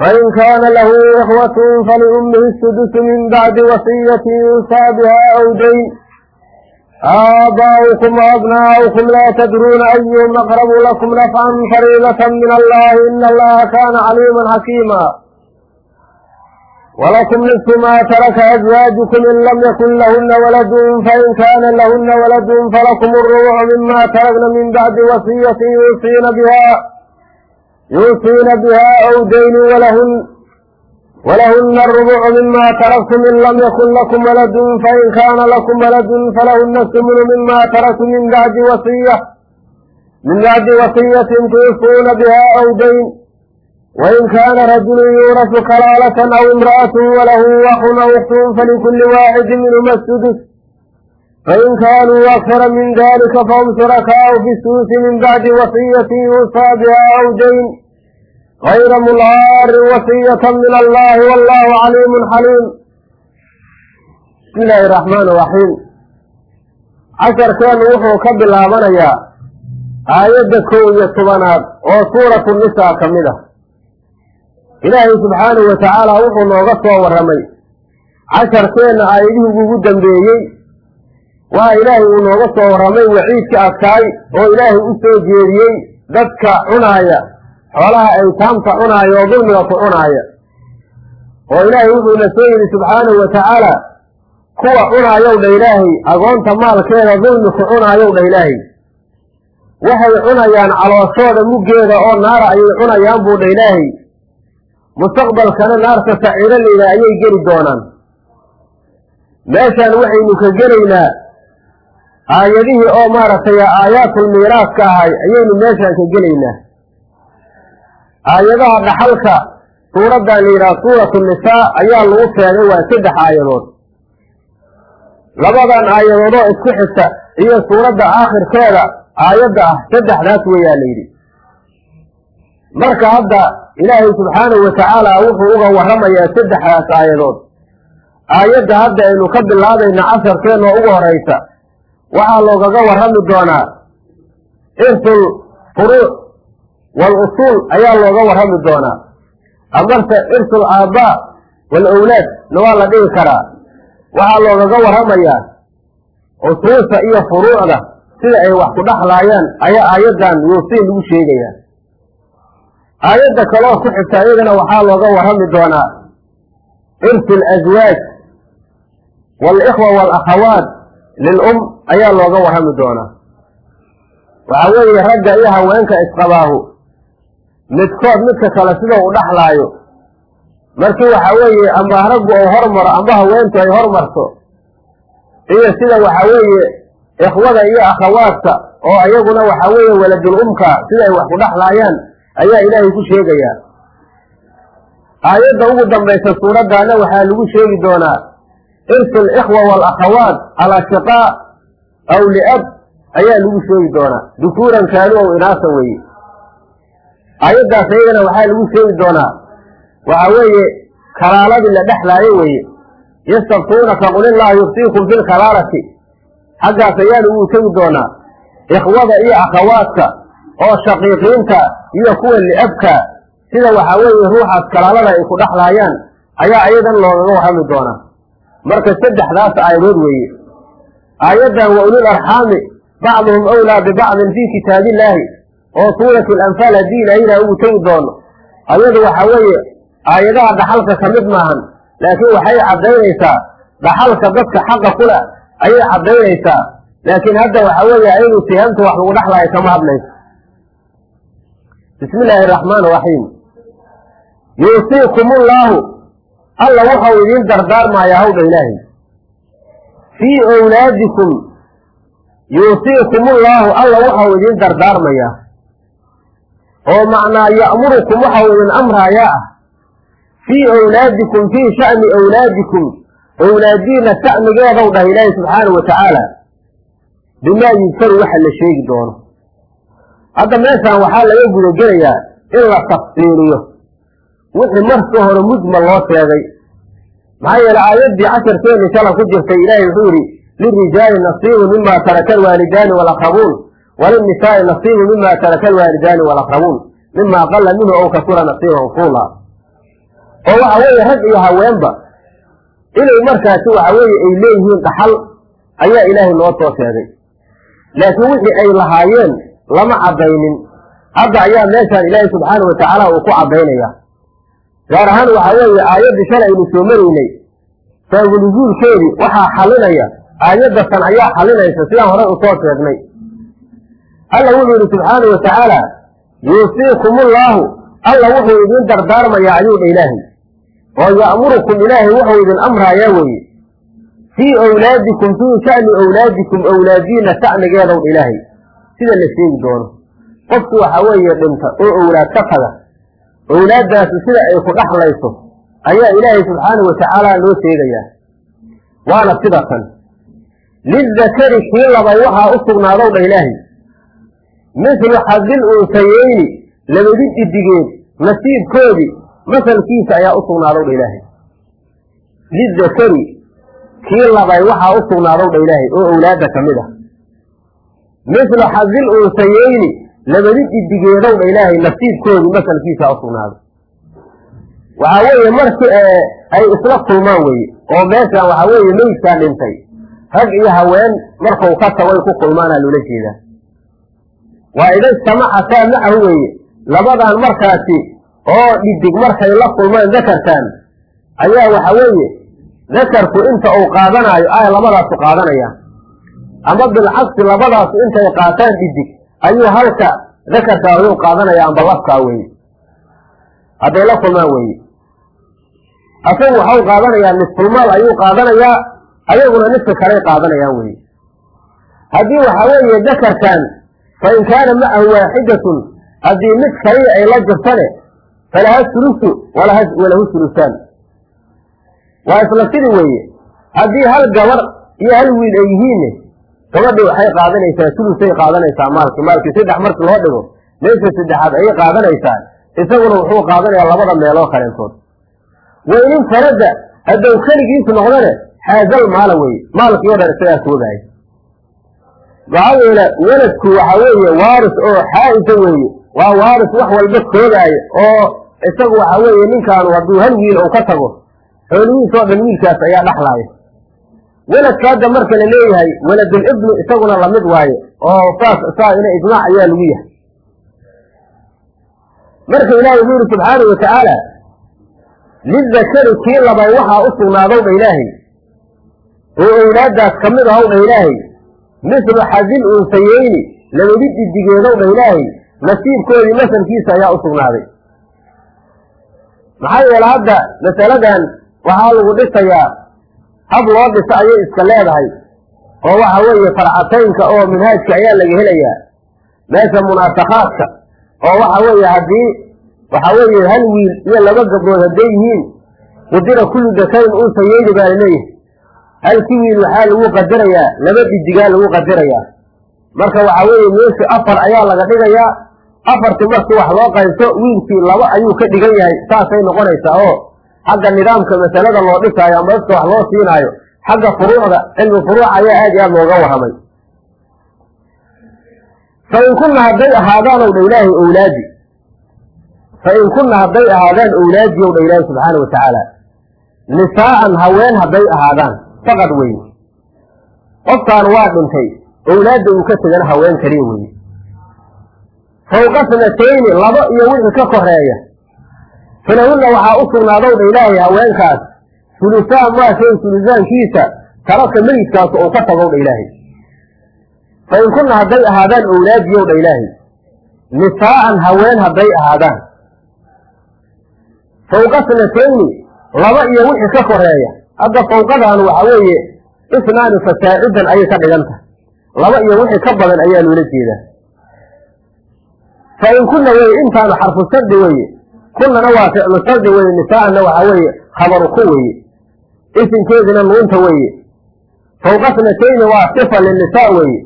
fain kaana lahu ikhwat faliummihi الsudusu min bacdi wasiyati yuusaa biha aw dayn aabaa'ukum waabnaa'ukum laa tadruuna ayuhum aqrabu lakum nafcan fariidatan min allahi ina allaha kaana caliiman xakiima wlakum nisfu ma taraka azwaajukum in lam yakun lahuna waladun fain kaana lahuna waladun falakum arubucu mima tarakna min bacdi wasiyatin yuusiina biha yuusiina biha dayni walahun walahuna arubucu mima taraktum in lam yakun lakum waladun fain kaana lakum waladun falahuna sumunu mima taraktum min bacdi wasiya min bacdi wasiyatin tuusuuna biha aw dayn wain kaana rajulu yuurasu kalaalatan aw imra'atun walahu akun aw uktun falikuli waaxidin minhuma sudus fain kaanuu akara min dalika fahum shurakaau fi suusi min bacdi wasiyatin yuusaa biha aw dayn غayra mudaarin wasiyata min allahi wallahu caliimun xaliim bismi illaahi raxmaan raxiim casharkeenu wuxuu ka bilaabanayaa aayadda kow iyo tobanaad oo suuratu nisaa ka mid ah ilaahay subxaanahu wa tacaala wuxuu nooga soo warramay casharkeenna aayadihii ugu dambeeyey waa ilaahay uu nooga soo warramay waciidka adkaay oo ilaahay u soo jeediyey dadka cunaaya xoolaha aytaamta cunaaya oo dulmiga ku cunaaya oo ilaahay wuxuuna soo yidhi subxaanahu wa tacaala kuwa cunaayow dha ilaahay agoonta maalkeeda dulmi ku cunaayow dha ilaahay. Waxay cunayaan calooshooda muggeeda oo naara ayay cunayaan buu dha ilaahay. Mustaqbalkana naarta saciiro layidha ayay geli doonaan. Meeshaan waxaynu ka gelaynaa aayadihii oo maaragtay aayaatul miiraaska ahay ayaynu meeshaan ka gelaynaa. Aayadaha dhaxalka suuraddan la yidhaha suuratu nisaa ayaa lagu sheegay waa saddex aayadood. Labadan aayadoodoo isku xigta iyo suuradda aakhirkeeda aayadda ah saddexdaas weeyaa la yidhi. Marka hadda ilaahay subxaanahu wa tacaala wuxuu uga warramayaa saddexdaas aayadood. Aayadda hadda aynu ka bilaabayna casharkeenoo ugu horaysa waxaa loogaga warrami doonaa. Irsul furuuc wal usuul ayaa looga warrami doonaa. Amarse irsul aabbaa wal owlaad na waa la dhihi karaa. Waxaa loogaga warramayaa usuusha iyo furuucda sida ay wax ku dhexlaayaan ayaa aayaddan yuusiin lagu sheegayaa. Aayadda kaloo ku xigta iyadana waxaa looga warrami doonaa. Irsul aswaaj waalikhwa waalakhawaat lilum ayaa looga warrami doonaa. Waxaa weeye ragga iyo haweenka isqabaahu midkood midka kale sidau u dhexlaayo markii waxaa weeye amba raggu ou hormaro amba haweentu ay hormarto iyo sida waxaa weeye ikhwada iyo akhawaadka oo iyaguna waxaa weeye waladul umka sida ay wax ku dhexlaayaan ayaa ilaahay ku sheegayaa. Aayadda ugu dambaysa suuraddaana waxaa lagu sheegi doonaa irsul ikhwa waalakhawaat calaa shiqaa aw liab ayaa lagu sheegi doonaa. Dukuuran kaanu ow inaasa weeye. Aayaddaas iyadana waxaa lagu sheegi doonaa. Waxaa weeye kalaaladii la dhexlaayo weeye. Yastabtuunaka qul illaahu yuftiikum fi lkalaalati xaggaas ayaanu ugu tegi doonaa. Ikhwada iyo akhawaadka oo shaqiiqiinta iyo kuwa li'abka sida waxaa weeye ruuxaas kalaalada ay ku dhexlaayaan ayaa ayadan loogaga warrami doonaa. Marka saddexdaas aayadood weeye aayaddan wa ulil arxaami bacduhum awlaa bibacdin fii kitaabillaahi oo suuratu alanfaal haddii ilaahayna ugu tegi doono. Ayadu waxaa weeye aayadaha dhaxalka ka mid maahan laakiin waxay caddaynaysaa dhaxalka dadka xaqa kula ayay caddaynaysaa. Laakiin hadda waxaa weeye ayadu sihaamta wax lagu dhexlaayo kama hadlayso. Bismi illaahi araxmaan raxiim yuusiikum ullaahu alla wuxau idiin dardaarmayaa hawdha ilaahay fii owlaadikum yuusiikum ullaahu alla waxau idiin dardaarmayaa oo macnaa ya'murukum waxau idin amraayaa ah fii owlaadikum fii sha'ni owlaadikum owlaadiina sha'nigeedaw dhah ilaahi subxaanahu wa tacaala bimaa yudkaru waxa la sheegi doono. hadda meeshaan waxaa laga gudagelayaa in la tafsiiliyo wixii marka hore mujmal loo sheegay maxaa yeele aayaddii casharkeeni shala ku jirtay ilaahay wuxuu yidhi lirijaali nasiibu mima taraka alwaalidaani walaqrabuun walinnisaa'i nasiibu mima taraka alwaalidaani walaqrabuun mima qala minhu ow kasura nasiiban fuula. Oo waxa weeye rag iyo haweenba inay markaasi waxa weeye ay leeyihiin dhaxal ayaa ilaahay noo soo sheegay. Laakiin wixii ay lahaayeen lama caddaynin hadda ayaa meeshaan ilaahay subxaanau watacaala uu ku caddaynaya gaar ahaan waxaa weeye aayaddii shalay aynu soo maraynay sababunuzuulkeedii waxaa xalinaya aayaddasan ayaa xalinaysa sidaan horey u soo sheegnay. Alla wuxuu yidhi subxaanau wa tacaala yuusiikumullaahu alla wuxuu idiin dardaarmayaa ayuu dha ilaahay. Oo ya'murukum ilaahay wuxuu idin amraayaa weeye. Fii owlaadikum fii sha'ni owlaadikum owlaadiina sha'nigeedaw dha ilaahay. Sida la sheegi doono. Qofku waxa weeye dhinta oo owlaad ka taga owlaaddaasi sida ay ku dhaxlayso ayaa ilaahay subxaanahu watacaala noo sheegayaa. Waana sida tan. Lildakari kii labay waxaa u sugnaadow dha ilaahay. Mithlu xadil unsayeyni labadi dhidigeed nasiibkoodii masalkiisa ayaa u sugnaadow dha ilaahay. Lidakari kii labay waxaa u sugnaadow dha ilaahay oo owlaadda ka mid ah. Mislu xadil unsayeyni labadi dhidigeedow dha ilaahay nasiibkoodii masalkiisaa u sugnaaday. Waxaa weeye marki ay isla kulmaan weye oo meeshaan waxaa weeye meydkaa dhintay rag iyo haween markau ka tagoy ku kulmaanaa loola jeedaa. Waa ida ijtamacataa macahu weeye labadan markaasi oo dhidig markay la kulmaan dakarkan ayaa waxa weeye dakarku inta uu qaadanaayo ay labadaasu qaadanayaan. Ama bilcagsi labadaasu intay qaataan dhidig ayuu halka dakarka ayuu qaadanaya amba lafkaa weye hadday la kulmaan weye asagu waxau qaadanayaa nisfulmaal ayuu qaadanayaa ayaguna niska kaley qaadanayaan weye haddii waxaa weeye dakarkan fa in kaana macahu waaxidatun haddii mid kaliya ay la jirtane falaha sulusu walahu sulusaan. Waa isla sidi weeye. Haddii hal gabar iyo hal wiil ay yihiinne gabadhii waxay qaadanaysaa sulusay qaadanaysaa maalki maalkii saddex marki loo dhigo meesha saddexaad ayay qaadanaysaa isaguna wuxuu qaadanayaa labada meeloo kaleentood wa in infarada haddou keligiis noqdane xaazal maala weye maalkii o dhan isagaa koobaaya maxaa yeele weladku waxa weeye waaris oo xaa'isa weeye. Waa waaris wax walba koobaayo oo isagu waxa weeye ninkaanu hadduu hal wiil uu ka tago xoolihiisoo dhan wiilkaas ayaa dhaxlaaya weladka hadda marka la leeyahay weladul ibnu isaguna la mid waaye oo saas saa ina ijmaac ayaa lagu yahay. Marka ilaahay wuxuu yihi subxaanau watacaala lidakari kii labay waxaa u sugnaadow ilaahay. Oo owlaadaas ka mid ahow ilaahay. Mislu xadil unsayeyni labadi dhidigeedow ilaahay. Nasiibkoodii masalkiisa ayaa u sugnaaday. Maxaa yeele hadda masaladan waxaa lagu dhisayaa hab loo dhisa ayay iska leedahay. oo waxa weeye farcataynka oo minhaajka ayaa laga helayaa. meesha munaasakaadka oo waxa weeye haddii waxa weeye hal wiil iyo laba gabdhood hadday yihiin qudira kullu dakayn unsayeyni baa la leeyahay halkii wiil waxaa lagu qadarayaa laba dhidigaa lagu qadarayaa. marka waxa weeye meesha afar ayaa laga dhigayaa afartii markii wax loo qaybto wiilkii laba ayuu ka dhigan yahay saasay noqonaysaa oo xagga nidaamka masalada loo dhisaayo ama dadka wax loo siinaayo xagga furuucda cilmi furuuc ayaa aad iyo aad looga warramay. Fa in kunna hadday ahaadaanow dha ilaahay owlaadi fa in kunna hadday ahaadaan owlaadi ow dha ilaahi subxaana wa tacaala. Nisaa'an haween hadday ahaadaan faqad weye qofkaan waa dhintay owlaadda uu ka tegana haween kaliya weye fawqa sanatayni laba iyo wixii ka koreeya falahunna waxaa u sugnaadow dha ilaahay haweenkaas sulusaan maa shay sulusaankiisa taraka meydkaas uu ka tagow dha ilaahay. Fa in kunna hadday ahaadaan owlaadiyow dha ilaahay nisaa'an haween hadday ahaadaan. Fawqa sanatayni laba iyo wixii ka koreeya hadda fawqadan waxa weeye isnaani fasaacidan ayay ka dhigan tahay. Laba iyo wixii ka badan ayaa loola jeedaa. Fa in kunna weye intaanu xarfu shardi weeye kunnana waa ficlu shardi weye nisaa'anna waxaa weeye khabaru ku weye isimkeedina nuunta weeye. Fawqa snatayni waa sifa linisaa weeye.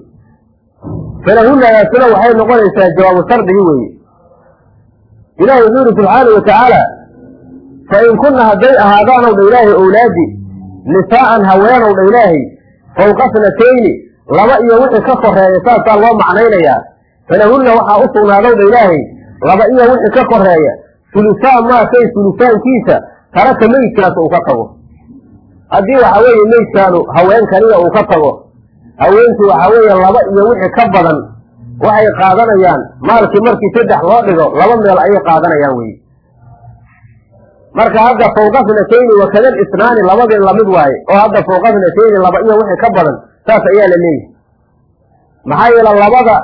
Falahunadaasina waxay noqonaysaa jawaabu shardigi weeye. Ilahi wuxuu yihi subxaanau watacaala fa in kunna hadday ahaadaanow dha ilaahay owlaadi nisaa'an haweenow dha ilaahay fawqa snatayni laba iyo wixii ka koreeya saasaa loo macnaynayaa. Falahunna waxaa u sugnaadow dha ilaahay laba iyo wixii ka koreeya sulusaan maa shay sulusaankiisa taraka meydkaas uu ka tago. Haddii waxa weeye meydkaanu haween kaliya uu ka tago haweenkii waxaa weeye laba iyo wixii ka badan waxay qaadanayaan. Maalkii markii saddex loo dhigo laba meel ayay qaadanayaan weye marka hadda fawqa snatayni wakadal isnaani labadii la mid waaye oo hadda fawqa snatayni laba iyo wixii ka badan saas ayaa la leeyahay. Maxaa yeele labada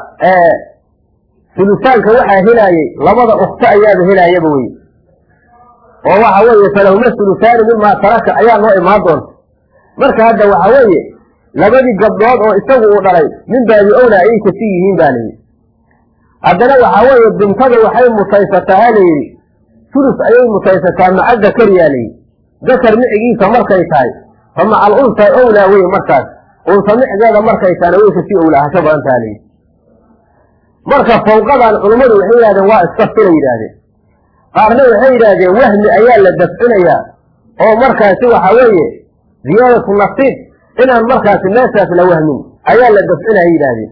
sulusaanka waxaa helaayey labada ukto ayaaba helaayaba wey oo waxa weeye falahuma sulusaani mimaa taraka ayaa noo imaan doonta. Marka hadda waxa weeye labadii gabdhood oo isagu uu dhalay min baabi owla ayay kasi yihiin ba layidhi haddana waxa weeye bintada waxay mutaysataa layidhi sulus ayay mutaysataa maca dakariyaa layidhi dakar micigiisa markay tahay fa maca alunsa owlaa wey markaas. Unsa micigeeda markay tahana way ka sii owlaahasho badan taha layidhi marka fawqadan culummadu waxay yidhahdeen waa iska fila yidhaahdeen qaarna waxay yidhaahdeen wahmi ayaa la dafcinayaa oo markaasi waxa weeye ziyaadatu nasiib inaan markaasi meeshaas la wahmin ayaa la dafcinaya yidhaahdeen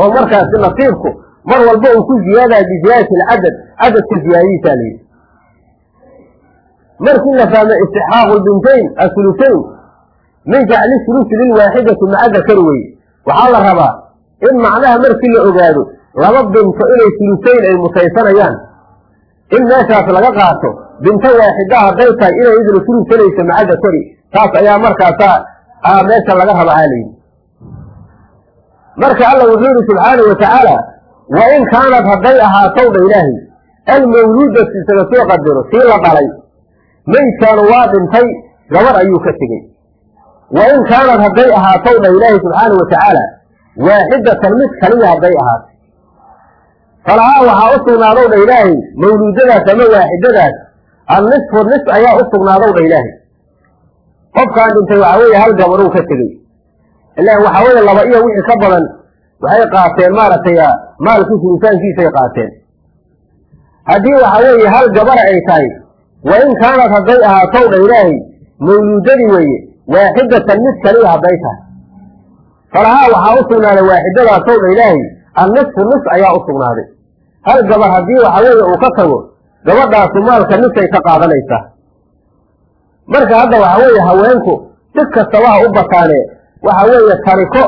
oo markaasi nasiibku mar walba uu ku ziyaadayo biziyaadati alcadad cadadka ziyaadadiisaa layidhi markii la fahmo istixqaaqu bintayn asulusayn min jacli sulusi lilwaaxidati maca dakari weye waxaa la rabaa in macnaha markii la ogaado laba binto inay sulusayn ay mutaysanayaan in meeshaas laga qaato binto waaxida hadday tahay inay idna sulusanayso maca dakari taas ayaa markaasaa meesha laga rabaa alayidhi marka alla wuxuu yihi subxaanau watacaala wa in kaanad hadday ahaatow dha ilaahay almawluudatu isaga soo qadiro sii la dhalay maydkaanu waa dhintay gabar ayuu ka tegey. Wa in kaanad hadday ahaatow dha ilaahay subxaanau watacaala waaxidatan mid kaliya hadday ahaato falahaa waxaa u sugnaadow dha ilaahay. Mawluudadaas ama waaxidadaas. Annisfu nis ayaa u sugnaadow dha ilaahay. Qofkaan dhintay waxaa weeye hal gabaruu ka tegey. Ilaan waxaa weeye laba iyo wixii ka badan waxay qaateen maaragtay maalkii surisaankiisay qaateen. Haddii waxaa weeye hal gabara ay tahay wa in kaanad hadday ahaatow dha ilaahay mawluudadii weeye waaxidatan mid kaliya hadday tahay. Falahaa waxaa u sugnaaday dha ilaahay annisfu nis ayaa u sugnaaday. Hal gabar haddii waxa weeye uu ka tago gabadhaasu maalka nisay ka qaadanaysaa. Marka hadda waxa weeye haweenku si kastaba ha u bataanee waxa weeye tariko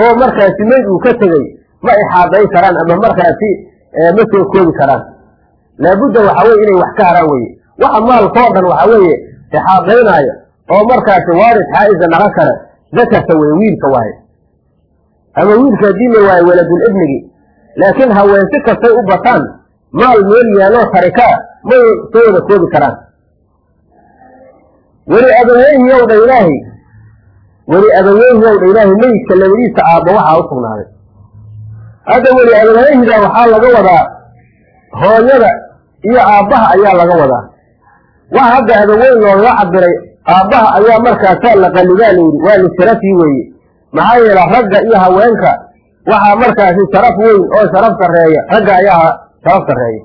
oo markaasi meyd uu ka tegey ma ixaaday karaan ama markaasi ma soo koobi karaan. Laabudda waxa weye inay wax ka haraan weye waxa maalkoo dhan waxa weeye ixaadaynaayo oo markaasi waaris xaa-isa naqan kara dakarka weye wiilka waaye ama wiilka haddii la waayo waladul ibnigi laakiin haween si kastay u bataan maal meel yaaloo tarikaa may soo wada koobi karaan. Weli abaweyhi ow dha ilaahay weli abaweyhi ow dha ilaahay meydka labadiisa aabba waxaa u sugnaaday. Hadda weli abaweyhida waxaa laga wadaa hooyada iyo aabbaha ayaa laga wadaa. Wax hadda abaweyn loogaga cabiray aabbaha ayaa markaasaa la qallibaa layidhi waa lisharafii weeye maxaa yeele ragga iyo haweenka waxaa markaasi sharaf weyn oo sharaf sarreeya. Ragga ayaa sharaf sarreeya.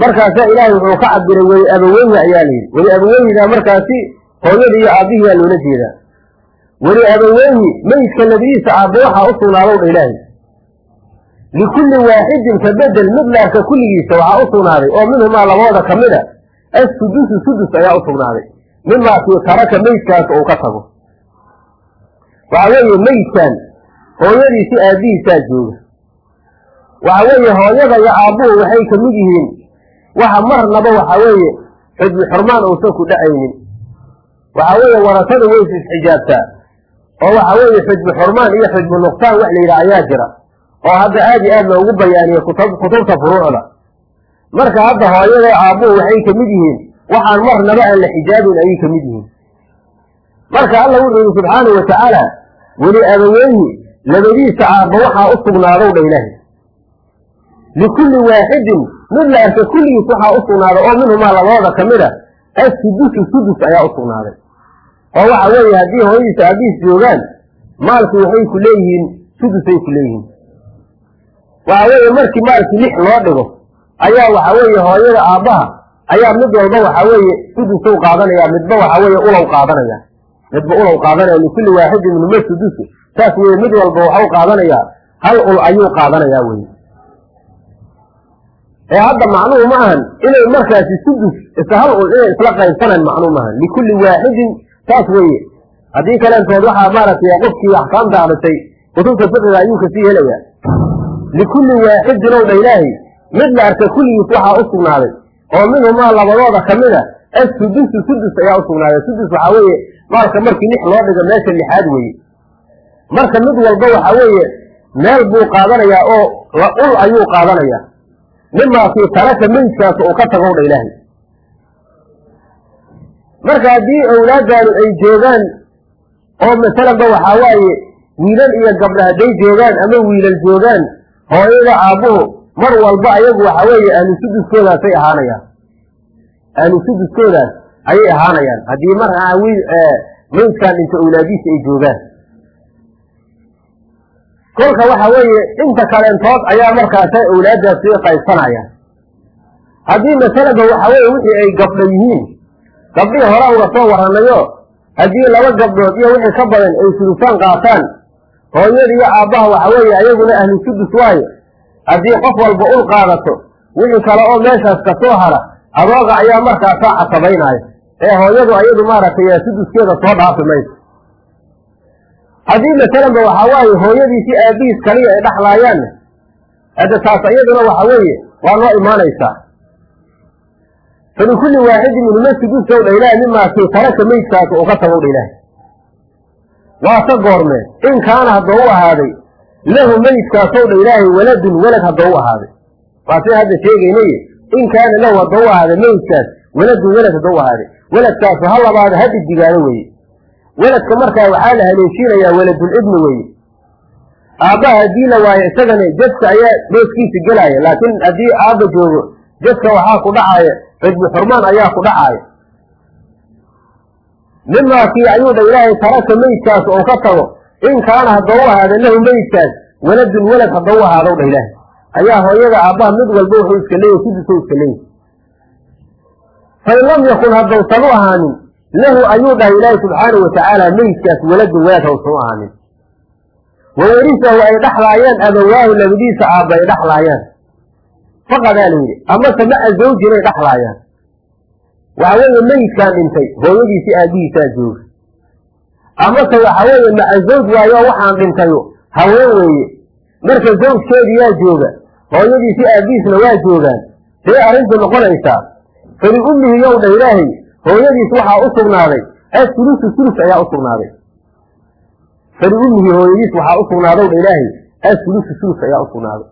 Markaasaa ilaahay wuxuu ka cabiray weli abaweyhi ayaa layidhi weli abaweyhidaa markaasi hooyada iyo aabbihiyaa loola jeedaa. Weli abaweyhi meydka labadiisa aabba waxaa u sugnaadow dha ilaahay. Likulli waaxidin ka bedel midlaarka kulligiisa waxaa u sugnaaday oo minhumaa labooda ka mid a assudusu sudus ayaa u sugnaaday. Mimaakii taraka meydkaas uu ka tago waxa weeye meydkan hooyadiisi aabbihiisaa jooga. Waxa weeye hooyada iyo aabbuhu waxay ka mid yihiin. Waxa marnaba waxa weeye xujbu xurmaan uusan ku dhacaynin. Waxa weeye warasada way is isxijaabtaa oo waxa weeye xujbu xurmaan iyo xujbu nuqsaan wax la yidhaha ayaa jira. Oo hadda aad iyo aad loogu bayaaniye kutubta furuucda. Marka hadda hooyada aabbuhu waxay ka mid yihiin. Waxaan marnaba aan la xijaabin ayay ka mid yihiin. Marka alla wuxuu yihi subxaanau watacaala weli abaweyhi labadiisa aabba waxaa u sugnaadow dha ilaahay. Likulli waaxidin mid la arka kulligiis waxaa u sugnaaday oo minhumaa labooda ka mid a assudusu sudus ayaa u sugnaaday. Oo waxa weeye haddii hooyadiisa aabihiis joogaan maalku waxay ku leeyihiin sudusay ku leeyihiin. Waxa weeye markii maalkii lix loo dhigo ayaa waxa weeye hooyada aabbaha ayaa mid walba waxa weeye sudusuu qaadanaya midba waxa weeye ulow qaadanaya midba ulow qaadanaya likulli waaxidin minhuma sudusu saas weye mid walba waxau qaadanayaa hal ul ayuu qaadanayaa weye ee hadda macnuhu ma ahan inay markaasi sudus isla hal ul inay isla qaybsanaan macnuhu maahan likulli waaxidin saas weeye. Haddii kaleentood waxaa maaragtay qofkii axkaamta akrisay kutubta fiqiga ayuu ka sii helayaa. Likulli waaxidin ow dha ilaahay mid la arka kulligiis waxaa u sugnaaday oo minhumaa labadooda ka mid a assudusu sudus ayaa u sugnaaday. Sudus waxaa weeye maalka markii lix loo dhigo meesha lixaad weeye. Marka mid walba waxa weeye meel buu qaadanayaa oo ul ayuu qaadanayaa. Mimaakii taraka meydkaas uu ka tagow dha ilaahay. Marka haddii awlaadaanu ay joogaan oo masalanba waxaa waaye wiilal iyo gabdha hadday joogaan ama wiilal joogaan hooyada aabbuhu mar walba ayagu waxa weeye ahlu suduskoodaasay ahaanayaan ahlu suduskoodaas ayay ahaanayaan. Haddii markaa wiil meydkaan dhinta awlaadiisa ay joogaan. Kolka waxa weeye inta kaleentood ayaa markaasay awlaaddaas sii qaybsanayaan. Haddii masalaba waxa weeye wixii ay gabdho yihiin gabdhihii hore uga soo warranayo haddii laba gabdhood iyo wixii ka badan ay sulusaan qaataan hooyada iyo aabbaha waxa weeye ayaguna ahlu sudus waayo haddii qof walba ul qaadato wixii kale oo meeshaas ka soo hara adooga ayaa markaasaa casabaynaayo ee hooyadu ayadu maaragtay suduskeeda soo dhaafi mayso haddii masalanba waxaa waaye hooyadiisii aabihiis kaliya ay dhexlaayaanna hadda taas iyaduna waxa weeye waa noo imaanaysaa. Falikulli waaxidin minhuma sudusow dha ilaahi mimaakii taraka meydkaas uu ka tagow dha ilaahi waase goormee in kaana haddoo u ahaaday lahu meydkaasow dha ilaahay waladun welad haddoo u ahaaday. Waa sida hadda sheegaynaye in kaana lahu haddoo u ahaaday meydkaas waladun welad haddoo u ahaaday weladkaasu ha labaada ha dhidigaano weeye weladka markaa waxaa la haleeshiinayaa waladul ibni weeye aabbaha haddii la waayo isagana jadka ayaa booskiisa gelaya laakiin haddii aabba joogo jadka waxaa ku dhacaaya cidbu xurmaan ayaa ku dhacaaya mimaakii ayuu dha ilaahay taraka meydkaas oo ka tago in kaana haddou u ahaada lahu meydkaas waladun welad haddou u ahaadow dha ilaahay ayaa hooyada aabbaha mid walba wuxuu iska leeyahy sudusou iska leeyahy fain lam yakun haddowsan u ahaanin lahu ayuu dhahay ilaahi subxaanau watacaala meydkaas waladun welad hawsan u ahaanin. Wawarisahu ay dhexlaayaan abawaahu labadiisa aabba ay dhexlaayaan faqadaa la yidhi amase maca zawjin ay dhexlaayaan waxa weeye meydkaan dhintay hooyadiisii aabbihiisaa jooga amase waxa weeye maca zawj waayo waxaan dhintayo haween weeye. Marka zawjkeediyaa jooga hooyadiisii aabbihiisna waa joogaan. See arrintu noqonaysaa fali ummihi yow dha ilaahay hooyadiis waxaa u sugnaaday. Asulusu sulus ayaa u sugnaaday. Fali ummihi hooyadiis waxaa u sugnaadow dha ilaahay asulusu sulus ayaa u sugnaaday.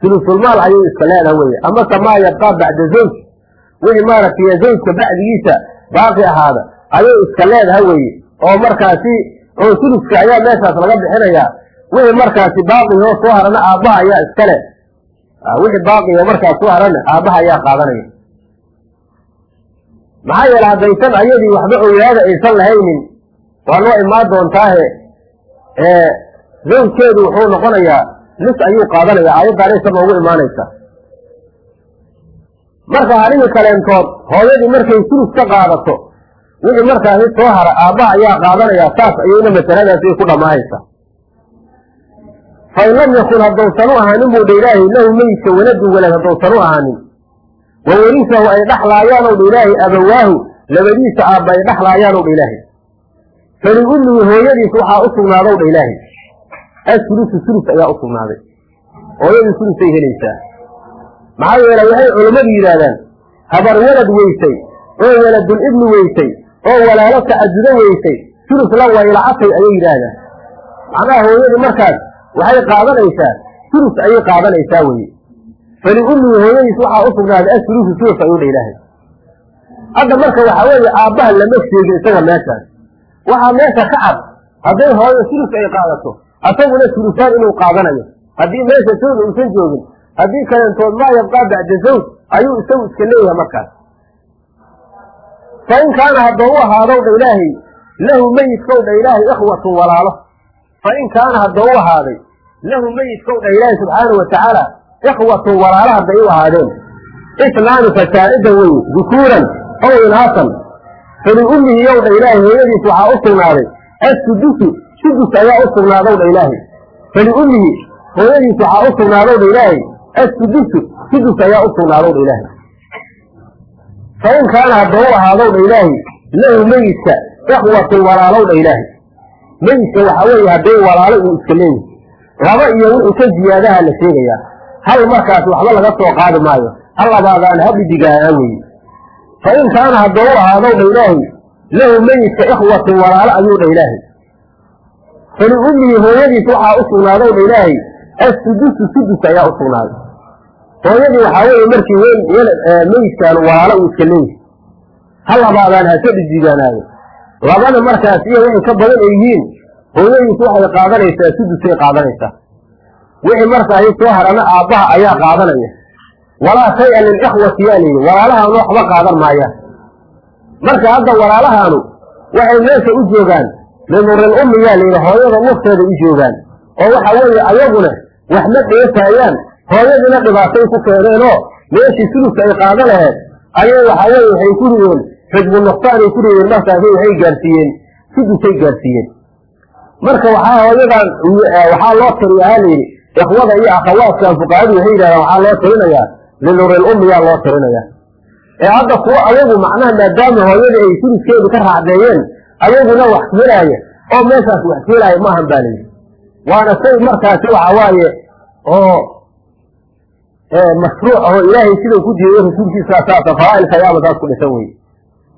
Sulusulmaal ayay iska leedaha weye amase maa yabqaa bacda zawj? Wixii maaragtay zawjka bacdigiisa baaqi ahaada ayay iska leedaha weeye. Oo markaasi oo suluska ayaa meeshaas laga bixinayaa. Wixii markaasi baaqihoo soo harana aabbaha ayaa iska leh wixii baaqiho markaas soo harana aabbaha ayaa qaadanaya. Maxaa yeele haddaysan ayadii waxba ogaada aysan lahaynin waa noo imaan doontaahe. Zawjkeedu wuxuu noqonayaa nis ayuu qaadanaya aayaddaanaysa noogu imaanaysa. Marka harihii kaleentood hooyadii markay sulus ka qaadato wixii markaasi soo hara aabbaha ayaa qaadanaya saas ayayna masaladaasi ku dhammaanaysa fain lam yakun haddowsan u ahaanin buu dha ilaahay lahu meydka waladun walad haddowsan u ahaanin wa warisahu ay dhexlaayaanow dha ilaahay abawaahu labadiisa aabba ay dhexlaayaanow dha ilaahay fali ummihi hooyadiis waxaa u sugnaadow dha ilaahay asulusu sulus ayaa u sugnaaday hooyadii sulusay helaysaa maxaa yeele waxay culammadu yidhaahdaan habar walad weysay oo waladul ibni weysay oo walaalo tacadudo weysay sulus la waylacatay ayay yidhaahdaan macnaha hooyadii markaas waxay qaadanaysaa sulus ayay qaadanaysaa weye fali ummihi hooyadiis waxaa u sugnaaday asulusu sulus ayuu dha ilaahay. Hadda marka waxaa weeye aabbaha lama sheegin isaga meeshaas waxaa meesha ka cad hadday hooyo sulus ay qaadato asaguna sulusaan inuu qaadanayo. Haddii meesha zawj uusan joogin haddii kaleentood maa yabqaa bacda zawj ayuu isagu iska leeyahay markaas. Fa in kaana haddoo u ahaadow dha ilaahay lahu meyidkow dha ilaahay ikhwatun walaalo fa in kaana haddoo u ahaaday lahu meyidkow dha ilaahay subxaanau watacaala ikhwatun walaalo hadday u ahaadeen islaani fasaa'ida weye dukuuran ow inaasan fali ummihi yow dha ilaahay hooyadiis waxaa u sugnaaday assudusu sudus ayaa u sugnaadow dha ilaahay fali ummihi hooyadiis waxaa u sugnaadow dha ilaahay assudusu sudus ayaa u sugnaadow dha ilaahay fa in kaana haddoo u ahaadow dha ilaahay lahu meyidka ikhwatun walaalow dha ilaahay meyidka waxaa weeye hadday walaalo uu iska leeyahay laba iyo wixii ka ziyaadaha la sheegayaa. Hal markaas waxba laga soo qaadi maayo. Hal labaadaan hadhidigaanaa weeye. Fa in kaana haddoo u ahaadow dha ilaahay lahu meyidka ikhwatun walaalo ayuu dha ilaahay. Fali ummihi hooyadiis waxaa u dha ilaahay assudusu sudus ayaa u sugnaaday. Hooyadii waxaa weeye markii meydkaan walaalo uu iska leeyahay. Ha labaadaan hase dhijigaanaado labana markaas iyo wixii ka badan ay yihiin hooyadiis waxay qaadanaysaa sudusay qaadanaysaa. Wixii markaasi soo harana aabbaha ayaa qaadanaya. Walaa shay-a yaa layidhi walaalahaanu waxba qaadan maayaan marka hadda walaalahaanu waxay meesha u joogaan limuril ummi yaa layidhi hooyada nafteeda u joogaan. Oo waxa weeye ayaguna wax ma dheefaayaan hooyadiina dhibaatay ku keeneenoo meeshii suluska ay qaada laheed ayay waxaa weye waxay ku rideen xisbu nuqsaanay ku rideen markaasay waxay gaarsiiyeen. Sudusay gaarsiiyeen. Marka waxaa hooyadan waxaa loo tiriya ha layidhi ikhwada iyo akhawaadkan fuqahadu waxay yidhahdaan waxaa loo tirinayaa linuril ummiyaa loo tirinaya ee hadda kuwo ayagu macnaha maadaama hooyada ay suluskeedu ka raacdeeyeen ayaguna wax helaaya oo meeshaas wax helaaya maahan baa layidhi waana shay markaasi waxa waaye oo mashruuc aho ilaahay sidau ku diiday rasuulkiisa saasa faraailka ayaaba saas ku dhisan weye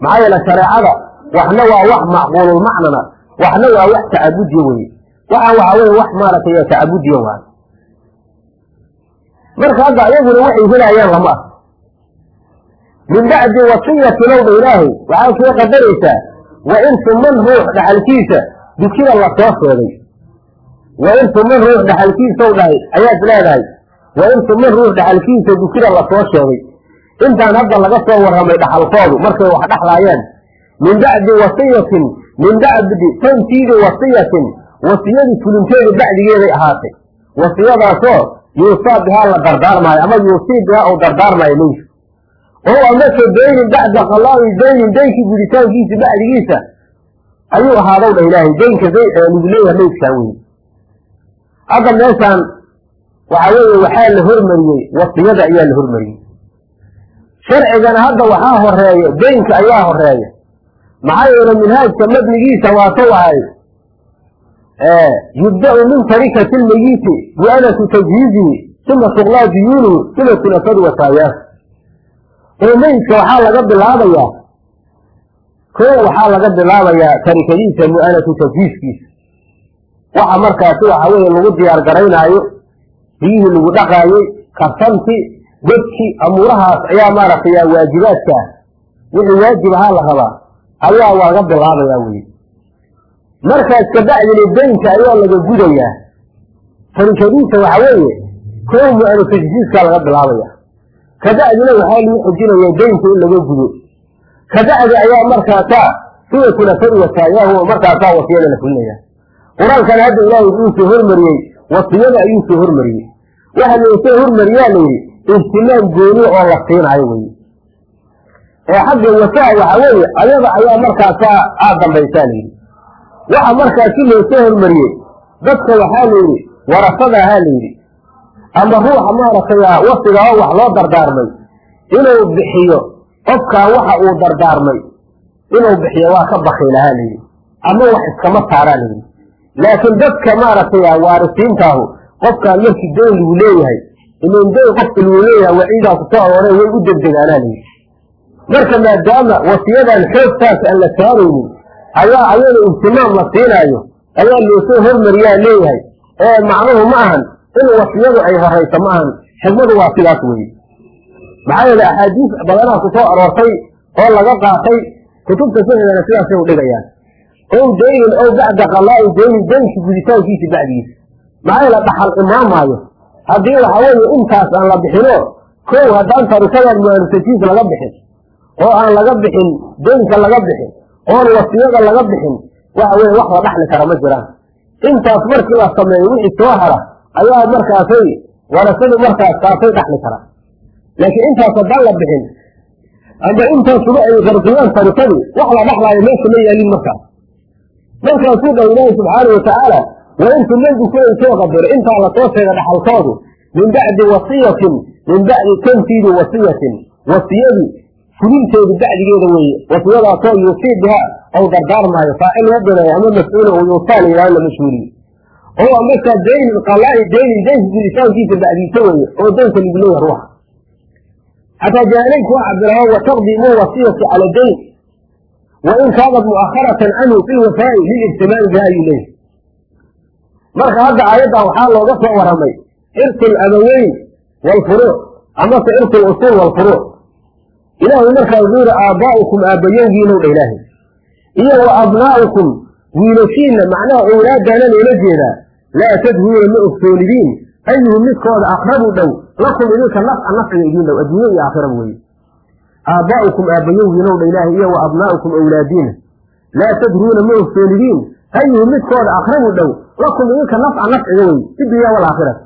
maxaa yeele shareecada waxna waa wax macquululmacnana waxna waa wax tacabudiya weye waxaan waxaa weye wax maaragtay tacabudiya waay. Marka hadda ayaguna waxay helaayaan lama ah min bacdi wasiyatin owdha ilaahay waxaa soo qadaraysaa wa in tuman ruux dhaxalkiisa dukida la soo sheegay. Wa in tuman ruux dhaxalkiisa ow dhahay ayaad leedahay wa in tuman ruux dhaxalkiisa dukida la soo sheegay intaan hadda laga soo warramay dhaxalkoodu markay wax dhexlaayeen min bacdi wasiyatin min bacdi tanfiidi wasiyatin wasiyadii fulinteedu bacdigeeday ahaatay. Wasiyadaasoo yuusaa bihaa la dardaarmaayo ama yuusii bihaa uu dardaarmaayo meysku oo amase daynin bacda qalaa'i daynin daynkii guditaankiisa bacdigiisa ayuu ahaadow dha ilaahay daynka lagu leeyahay meydkaan wey hadda meeshaan waxaa weeye waxaa la hormariyey wasiyada ayaa la hormariyey sharcigana hadda waxaa horreeya daynka ayaa horreeya maxaa yeele minhaajka mabnigiisa waatou ahay. Yubda'u min tarikati lmeyiti mu'anatu tajhiizihi uma suqlaa diyuunihi uma kulafadu wasaayaas oo meydka waxaa laga bilaabayaa. Ko waxaa laga bilaabayaa tarikadiisa mu'anatu tajhiiskiisa waxa markaasi waxa weeye lagu diyaar garaynaayo biyihii lagu dhaqaayey karsanti godki amuurahaas ayaa maaragtay waajibaadka. Wixii waajib ahaa la rabaa. Ayaa laga bilaabayaa weye markaas kabacdina daynka ayaa laga gudayaa. Tarikadiisa waxa weeye koo tajhiiskaa laga bilaabaya. Kabacdina waxaa lagu xujinaya daynka in laga gudo. Kabacdi ayaa markaasaa sida kulafadi wasaayaahu markaasaa wasiyada la fulinaya. Qur'aankana hadda ilaahay uu hormariyey wasiyada ayuu hormariyey. Waxa loo soo hormariyaa layidhi ihtimaam gooni oo la siinaayo weye ee xagga wasaa waxa weeye ayada ayaa markaasaa aad dambaysaa layidhi waxa markaasi loo soo hormariyey dadka waxaa layidhi warasada ahaa layidhi ama ruuxa maaragtay wasiga oo wax loo dardaarmay inuu bixiyo qofkaan waxa uu dardaarmay inuu bixiyo waa ka bakiilahaa layidhi ama wax iskama saaraa layidhi laakiin dadka maaragtay waarisiintaahu qofkaan markii dayn lagu leeyahay ilan dayn qofka lagu leeyahay waciidaa ku soo arooreen way u degdegaanaa layidhi marka maadaama wasiyadan xoogtaas aan la saaraynin ayaa ayada ihtimaam la siinaayo ayaa loosoo hormariyaa leeyahay. Ee macnuhu ma ahan in wasiyadu ay horayso ma ahan. Xigmadu waa sidaas weye maxaa yeele axaadiis badanaa ku soo aroortay oo laga qaatay kutubta fiqigana sidaasay u dhigayaan. Ow daynin ow bacda qalaa'i daynin daynki guditaankiisa bacdigiisa maxaa yeele dhaxal imaamaayo haddii waxa weeye intaas aan la bixino kow haddaan tarikadan mu'anusajiis laga bixin oo aan laga bixin daynka laga bixin oon wasiyada laga bixin waxa weye wax la dhaxli kara ma jiraan. Intaas markii la sameeyo wixii soo hara ayaa markaasay warasadu markaas kaasay dhaxli karaa laakiin intaas haddaan la bixin amba intaasuba ay qarqiyaan tarikadii wax la dhaxlaayo meesha ma yaalin markaas. Markaasuu dha ilaahi subxaana watacaala wa intu maygu ku ay soo qadaro intaa la soo sheega dhaxalkoodu min bacdi wasiyatin min bacdi tanfiidi wasiyatin wasiyadii fulinteedu bacdigeeda weeye wasiyadaasoo yuusii biha ou dardaarmaayo faacil loo bilayo ama mas'uula oo yuusaal yidhaho la mashhuuriye oo markaa daynin qalaa'i daynin daynka guditaankiisa bacdiisa weeye oo daynka lagu ruuxa. Xataa jaalaynku waa cabiraho wataqdimu wasiyati cala dayn wain kaanat mu'akharatan canhu fi lwafaa'i lilihtimaami biha ayuu leeyahay marka hadda aayaddan waxaa looga soo waramay irtu labaweyn waalfuruuc amase irtu lusuul waalfuruuc ilaahay markaa wuxuu yihi aabbaa'ukum aabbayowgiinow ilaahay. Iyo wa abnaa'ukum wiilashiinna macnaha owlaadaana loola jeedaa laa tadhuuna ma ogsoonidiin ayuhu midkooda aqrabu dhow lakum idinka nafca nafciga idiin dhow adduunye iyo aakhiraba weye aabbaa'ukum aabbayowgiinow dha ilaahay iyo wa abnaa'ukum owlaadiina laa tadruuna ma ogsoonidiin ayuhu midkooda aqrabu dhow lakum idinka nafca nafciga wey fi dunya waalaakhirati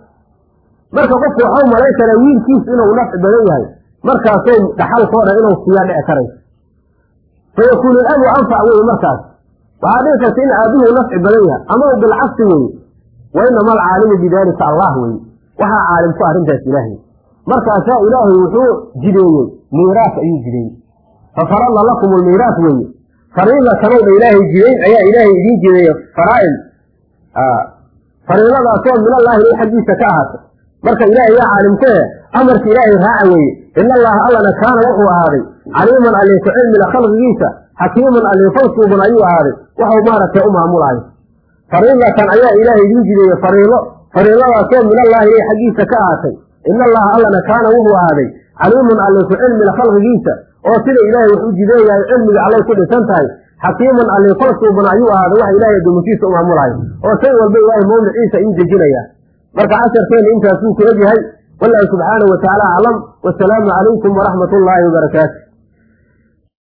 marka qofku waxau malayn karaa wiilkiisu inuu nafci badan yahay. Markaasay dhaxalkooda inuu siiyaa dhici karayso fayakuunu labu anfac weye markaas. Waxaa dhici karta in aabuhu nafci badan yahay ama u bilcagsi weye wa inama alcaalimu bidaalika allah weye waxaa caalimku arrintaas ilaahay. Markaasaa ilaahay wuxuu jideeyey miiraas ayuu jideeyey. Fafarada lakum lmiiraas weeye fariidatanowdha ilaahay jideyn ayaa ilaahay idiin jideeye faraa'il fariidadaasoo minallaahi il xaggiisa ka ahaatay. Marka ilaahay yaa caalimkae amarka ilaahay raaca weeye in allaha allana kaana wuxuu ahaaday caliiman allinka cilmila khalqigiisa xakiiman allin falsuuban ayuu ahaaday. Waxuu maaragtay u maamulaayo fariidatan ayaa ilaahay idiin jideeye fariido fariidadaasoo minallaahi il xaggiisa ka ahaatay. In allaha allana kaana wuxuu ahaaday caliiman allinku cilmila khalqigiisa. Oo sida ilaahay wax u jideeyahay cilmiga allay ku dhisan tahay xakiiman allin falsuuban ayuu ahaaday waxa ilaahay addoomasiisa u maamulaayo oo shay walba ilaahay mawliciisa ayuu dejinaya marka casharkeenna intaasuu ku egyahay wallahu subxaanahu watacaala aclam wasalaamu calaykum waraxmat ullaahi wabarakaatu